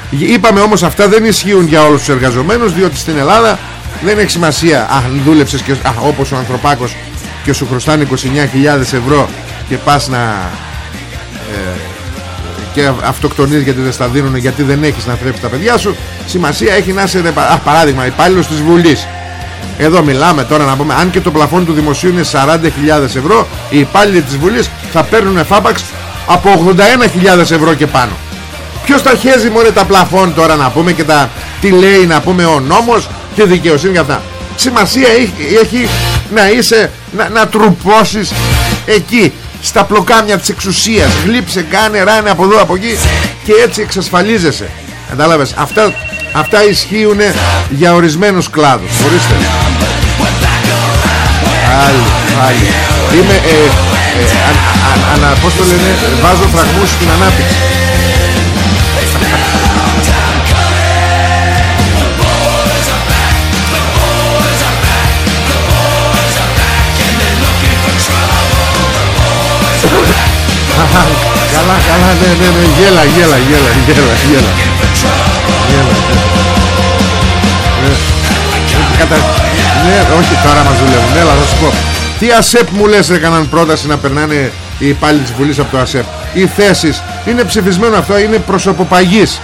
Είπαμε όμως αυτά δεν ισχύουν για όλους τους εργαζομένους Διότι στην Ελλάδα δεν έχει σημασία. Αν δούλεψες και, α, όπως ο ανθρωπάκος Και σου χρωστάνε 29.000 ευρώ Και πας να ε, Και αυτοκτονείς γιατί δεν στα δίνουν Γιατί δεν έχεις να θρέψεις τα παιδιά σου. Σημασία έχει να είσαι α, Παράδειγμα υπάλληλος της Βουλής. Εδώ μιλάμε τώρα να πούμε Αν και το πλαφόν του δημοσίου είναι 40.000 ευρώ Οι υπάλληλοι της Βουλής θα παίρνουν φάπαξ Από 81.000 ευρώ και πάνω. Ποιος τα χέζει μωρέ τα πλαφόν τώρα να πούμε Και τα τι λέει να πούμε ο νόμος Και δικαιοσύνη για αυτά. Σημασία έχει, έχει να είσαι να, να τρουπώσεις εκεί Στα πλοκάμια της εξουσίας. Γλύψε κάνε ράνε από εδώ από εκεί Και έτσι εξασφαλίζεσαι. Κατάλαβες Αυτά, αυτά ισχύουν για ορισμένους κλάδους. Ορίστε. Άλλη, άλλη Είμαι ε, ε, αν, αν, Πώς το λένε Βάζω φραγμούς στην ανάπτυξη γέλα, γέλα, γέλα, γέλα, γέλα. Γέλα, ναι. Κατα... Ναι, όχι τώρα μας δουλεύουν, έλα θα σου πω. Τι ΑΣΕΠ μου λες έκαναν πρόταση να περνάνε οι υπάλληλοι της Βουλής από το ΑΣΕΠ. Οι θέσεις, είναι ψηφισμένο αυτό, είναι προσωποπαγής.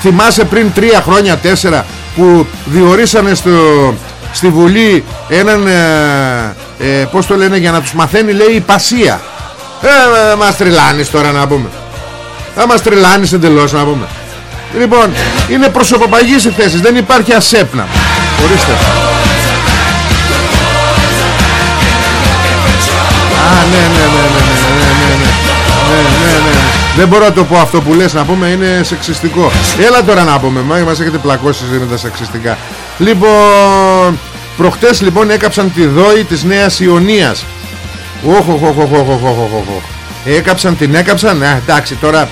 Θυμάσαι πριν τρία χρόνια, τέσσερα, που διορίσανε στο, στη Βουλή έναν, ε, ε, πώς το λένε, για να τους μαθαίνει, λέει, η πασία. Ε, μας τριλάνεις τώρα να πούμε Θα μας τριλάνεις εντελώς να πούμε Λοιπόν, είναι προσωποπαγής οι θέσεις Δεν υπάρχει ασέπνα Ορίστε Α, ναι, ναι, ναι, ναι, ναι, ναι, ναι, ναι, ναι, ναι, ναι. Δεν μπορώ να το πω αυτό που λες να πούμε Είναι σεξιστικό Έλα τώρα να πούμε Μα μας έχετε πλακώσει με τα σεξιστικά Λοιπόν Προχτές λοιπόν έκαψαν τη δόη της Νέας Ιωνίας Έκαψαν την έκαψαν ε, Εντάξει τώρα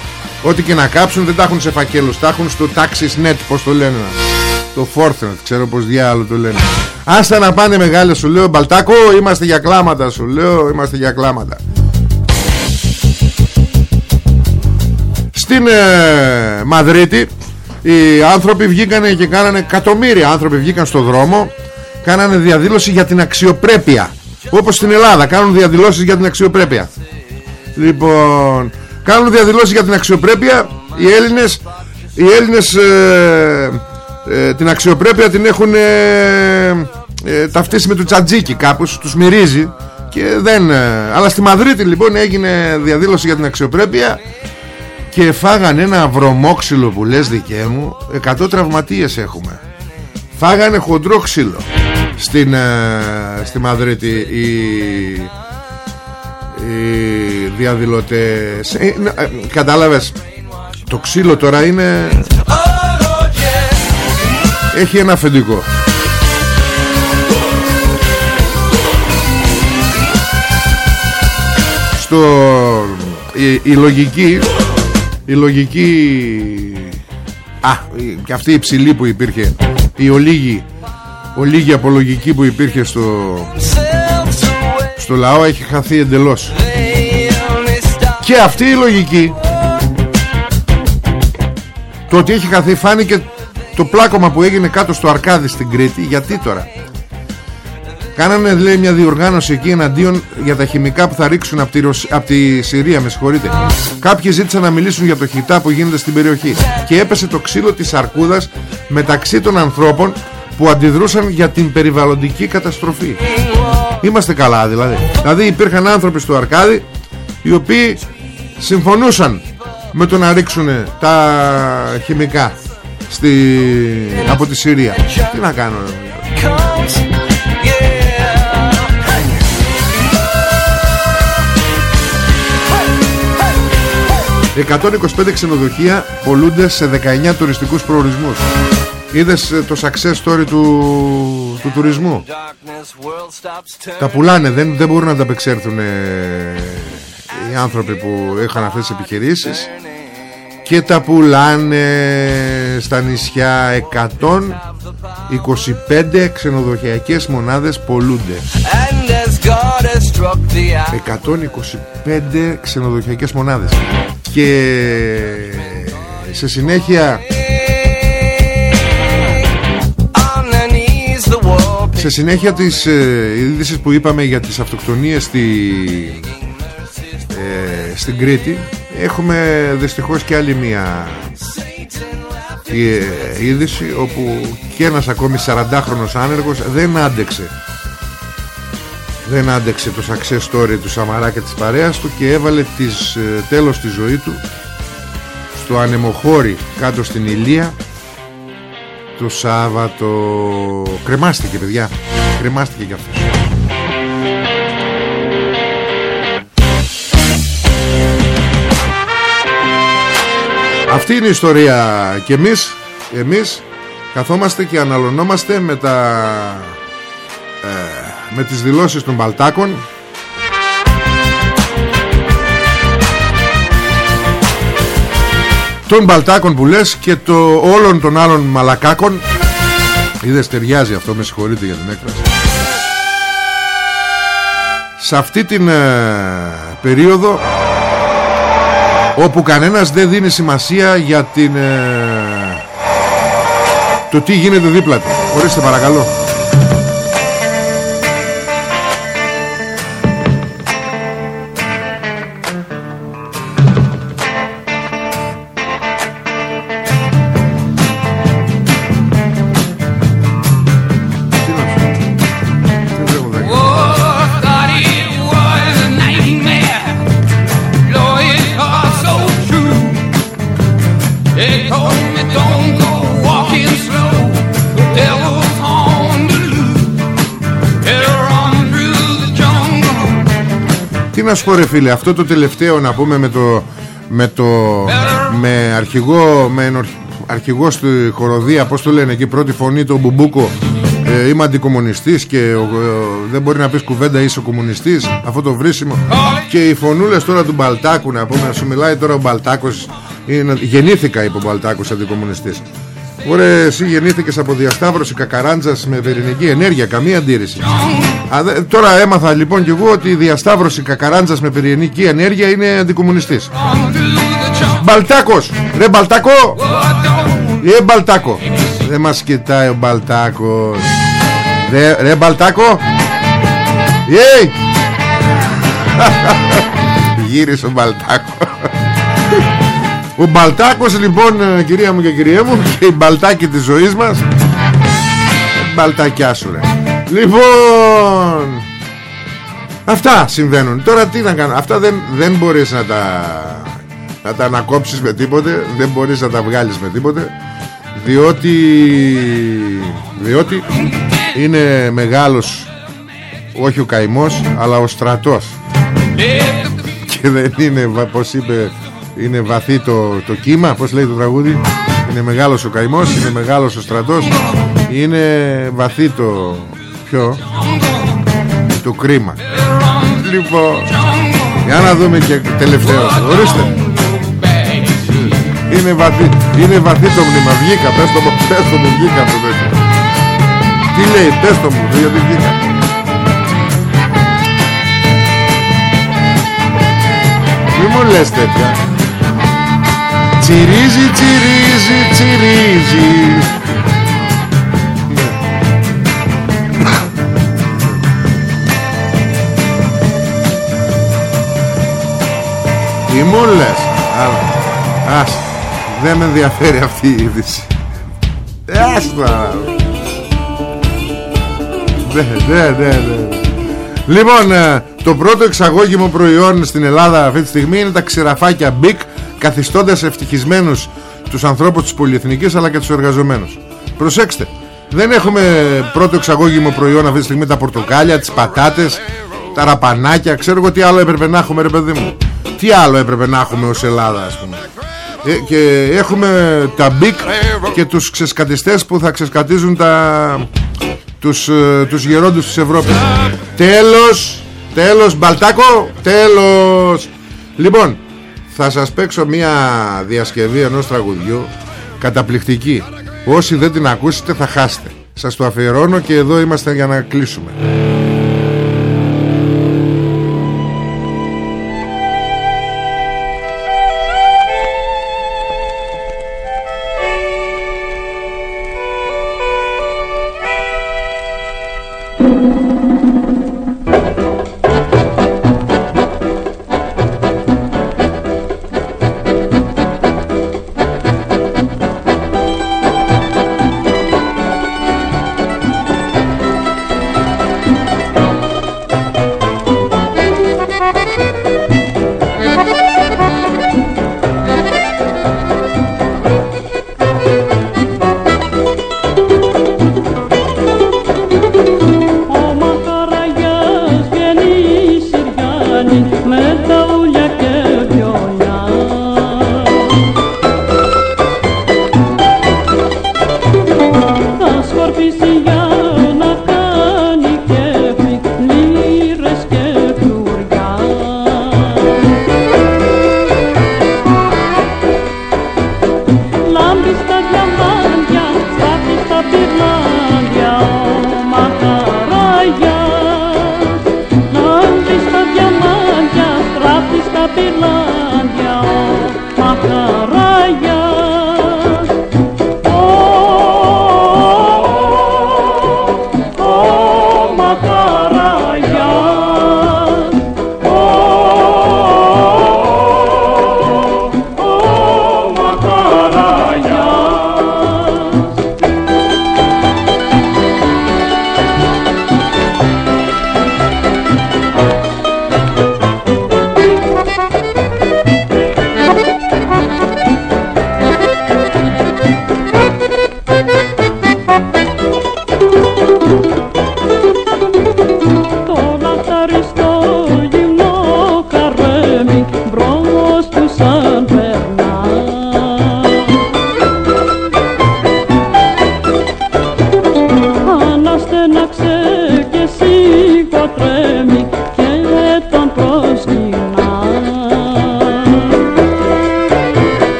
Ό,τι και να κάψουν δεν τα έχουν σε φακέλους. Τα έχουν στο Taxis Net πως το λένε. Το Fortnite ξέρω πως διάλογο το λένε. Άστα να πάνε μεγάλε σου λέω Μπαλτάκο είμαστε για κλάματα σου λέω Είμαστε για κλάματα. Στην ε, Μαδρίτη Οι άνθρωποι βγήκανε και κάνανε Εκατομμύρια άνθρωποι βγήκαν στο δρόμο Κάνανε διαδήλωση για την αξιοπρέπεια. Όπως στην Ελλάδα κάνουν διαδηλώσεις για την αξιοπρέπεια. Λοιπόν Κάνουν διαδηλώσεις για την αξιοπρέπεια. Οι Έλληνες Οι Έλληνες ε, ε, Την αξιοπρέπεια την έχουν ε, ε, Ταυτίσει με το τσατζίκι κάπως Τους μυρίζει και δεν, ε, Αλλά στη Μαδρίτη λοιπόν έγινε διαδήλωση για την αξιοπρέπεια Και φάγανε ένα βρωμόξυλο που λες δικέ μου 100 τραυματίες έχουμε. Φάγανε χοντρό ξύλο στην, ε, στη Μαδρίτη οι, οι διαδηλωτές. Ε, ε, κατάλαβες το ξύλο τώρα είναι έχει ένα αφεντικό. Στο η, η λογική η λογική α και αυτή η ψηλή που υπήρχε η ολίγη ολίγη απολογική που υπήρχε στο στο λαό έχει χαθεί εντελώς και αυτή η λογική. Το ότι έχει χαθεί φάνηκε το πλάκωμα που έγινε κάτω στο Αρκάδι στην Κρήτη. Γιατί τώρα; Κάνανε λέει μια διοργάνωση εκεί εναντίον για τα χημικά που θα ρίξουν από τη, Ρωσ... απ' τη Συρία με συγχωρείτε. Κάποιοι ζήτησαν να μιλήσουν για το χιτά που γίνεται στην περιοχή. Και έπεσε το ξύλο της αρκούδας μεταξύ των ανθρώπων που αντιδρούσαν για την περιβαλλοντική καταστροφή. Είμαστε καλά δηλαδή. Δηλαδή υπήρχαν άνθρωποι στο Αρκάδι Οι οποίοι συμφωνούσαν με το να ρίξουν τα χημικά στη... από τη Συρία Τι να κάνω comes, yeah. 125 ξενοδοχεία πολλούνται σε 19 τουριστικούς προορισμούς Είδες ε, το success story του, του τουρισμού; Darkness, world stops Τα πουλάνε δεν, δεν μπορούν να τα απεξέλθουν ε, οι άνθρωποι που είχαν αυτές τις επιχειρήσεις και τα πουλάνε στα νησιά 125 ξενοδοχειακές μονάδες πολλούνται. And as God has struck the earth, 125 ξενοδοχειακές μονάδες. Και σε συνέχεια on their knees the war σε συνέχεια της ε, είδησης που είπαμε για τις αυτοκτονίες στη, ε, στην Κρήτη. Έχουμε δυστυχώς και άλλη μια ε, είδηση όπου και ένας ακόμη 40χρονος άνεργος δεν άντεξε. Δεν άντεξε το success story του Σαμαρά και της παρέας του και έβαλε τις, ε, τέλος τη ζωή του στο ανεμοχώρι κάτω στην Ηλία το Σάββατο. Κρεμάστηκε παιδιά. Κρεμάστηκε κι αυτός Αυτή είναι η ιστορία. Και εμείς, εμείς καθόμαστε και αναλωνόμαστε με τα ε, με τις δηλώσεις των Μπαλτάκων. Των Μπαλτάκων που λες και το όλων των άλλων μαλακάκων. Είδες ταιριάζει αυτό με συγχωρείτε για την έκφραση. Σε αυτή την ε, περίοδο όπου κανένας δεν δίνει σημασία για την ε, το τι γίνεται δίπλα του. Ορίστε παρακαλώ να σου πω ρε φίλε Αυτό το τελευταίο να πούμε με το Με το Με αρχηγό Με ενορ- αρχηγός στη χοροδία Πώς το λένε εκεί πρώτη φωνή το Μπουμπούκο. Ε, Είμαι αντικομουνιστής Και ο- ε, δεν μπορεί να πεις κουβέντα Είσαι ο κομμουνιστής Αυτό το βρίσιμο. Και οι φωνούλες τώρα του Μπαλτάκου Να πούμε Σου μιλάει τώρα ο Μπαλτάκος είναι, Γεννήθηκα είπε ο Μπαλτάκος αντικομουνιστής. Ωραία, εσύ γεννήθηκες από διασταύρωση κακαράντζας με πυρηνική ενέργεια, καμία αντίρρηση. Α, δε- τώρα έμαθα λοιπόν κι εγώ ότι η διασταύρωση κακαράντζας με πυρηνική ενέργεια είναι αντικομουνιστής. Run through the jungle. Μπαλτάκος! Ρε Μπαλτάκο! Oh, don't Ε Μπαλτάκο! Δεν μας κοιτάει ο Μπαλτάκος. Ρε, ρε Μπαλτάκο! Ει! Γύρισε ο Μπαλτάκο. Ο Μπαλτάκος λοιπόν ε, κυρία μου και κυρία μου και η Μπαλτάκη της ζωής μας Μπαλτακιά σου ρε Λοιπόν! Αυτά συμβαίνουν. Τώρα τι να κάνω. Αυτά δεν, δεν μπορείς να τα Να τα ανακόψεις με τίποτε. Δεν μπορείς να τα βγάλεις με τίποτε. Διότι Διότι Είναι μεγάλος Όχι ο καημός Αλλά ο στρατός. Και δεν είναι βα- Πως είπε Είναι βαθύ το, το κύμα Πως λέει το τραγούδι. Είναι μεγάλος ο καημός Είναι μεγάλος ο στρατός. Είναι βαθύ το Ποιο Το κρίμα. Λοιπόν Για να δούμε και τελευταίο. Ορίστε. Είναι βαθύ, είναι βαθύ το μνήμα. Βγήκα, πες το, μου- πες το μου βγήκα από το τέτοιο Τι λέει, πες το μου Γιατί βγήκα. Μη μου λες τέτοια. Τσιρίζει, τσιρίζει, τσιρίζει Τι μου λες. Άρα, Ας Δεν με ενδιαφέρει αυτή η είδηση. Άστα Ναι ναι ναι ναι. Λοιπόν ε, Το πρώτο εξαγώγημο προϊόν στην Ελλάδα Αυτή τη στιγμή είναι τα ξυραφάκια Bic Καθιστώντας ευτυχισμένους Τους ανθρώπους της πολυεθνικής Αλλά και τους εργαζομένους. Προσέξτε δεν έχουμε πρώτο εξαγώγημο προϊόν αυτή τη στιγμή τα πορτοκάλια, τις πατάτες, τα ραπανάκια. Ξέρω εγώ τι άλλο έπρεπε να έχουμε ρε παιδί μου. Τι άλλο έπρεπε να έχουμε ως Ελλάδα ας πούμε. Ε, και έχουμε τα Bic και τους ξεσκατιστές που θα ξεσκατίζουν τα, τους, ε, τους γερόντους της Ευρώπης. Τέλος, τέλος, Μπαλτάκο, τέλος. Λοιπόν, θα σας παίξω μια διασκευή ενός τραγουδιού καταπληκτική. Όσοι δεν την ακούσετε θα χάσετε. Σας το αφιερώνω και εδώ είμαστε για να κλείσουμε.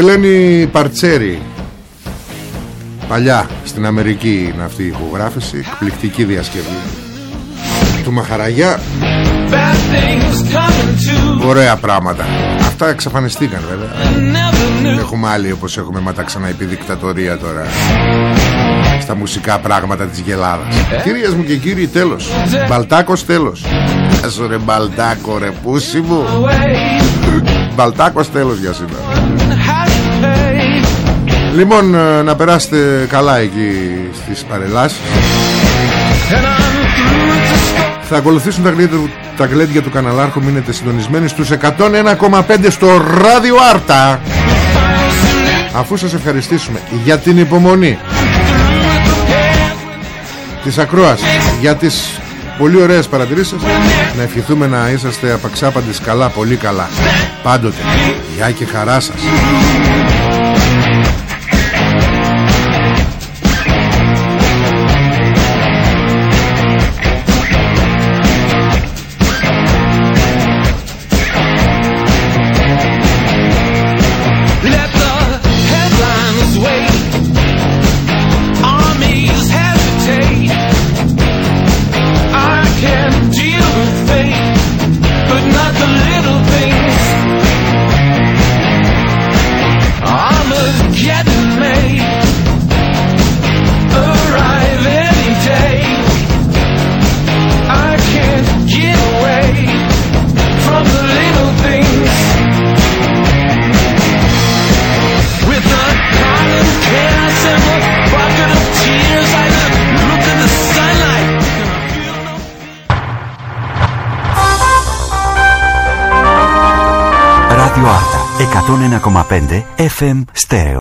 Ελένη Παρτσέρη. Παλιά στην Αμερική είναι αυτή η ηχογράφηση. Εκπληκτική διασκευή. Του Μαχαραγιά. Bad things coming to Ωραία πράγματα. Αυτά εξαφανιστήκαν βέβαια. Never knew. Έχουμε άλλοι όπως έχουμε μα τα ξαναειπεί δικτατορία τώρα. Στα μουσικά πράγματα της Γελάδας. Κυρίες μου και κύριοι τέλος. Μπαλτάκος τέλος. Γεια σου ρε Μπαλτάκο ρε πούσι μου Away, Μπαλτάκος τέλος για σήμερα. had to pay. Λοιπόν ε, να περάσετε καλά εκεί στις παρελάσεις And I'm through to stop. Θα ακολουθήσουν τα γλέντια, του- τα γλέντια του καναλάρχου Μείνετε συντονισμένοι στους 101,5 στο ράδιο Άρτα. Αφού σας ευχαριστήσουμε για την υπομονή Της ακρόας Για τις πολύ ωραίες παρατηρήσεις σας Να ευχηθούμε να είσαστε απαξάπαντες καλά Πολύ καλά. Πάντοτε Γεια και χαρά σας FM Stereo.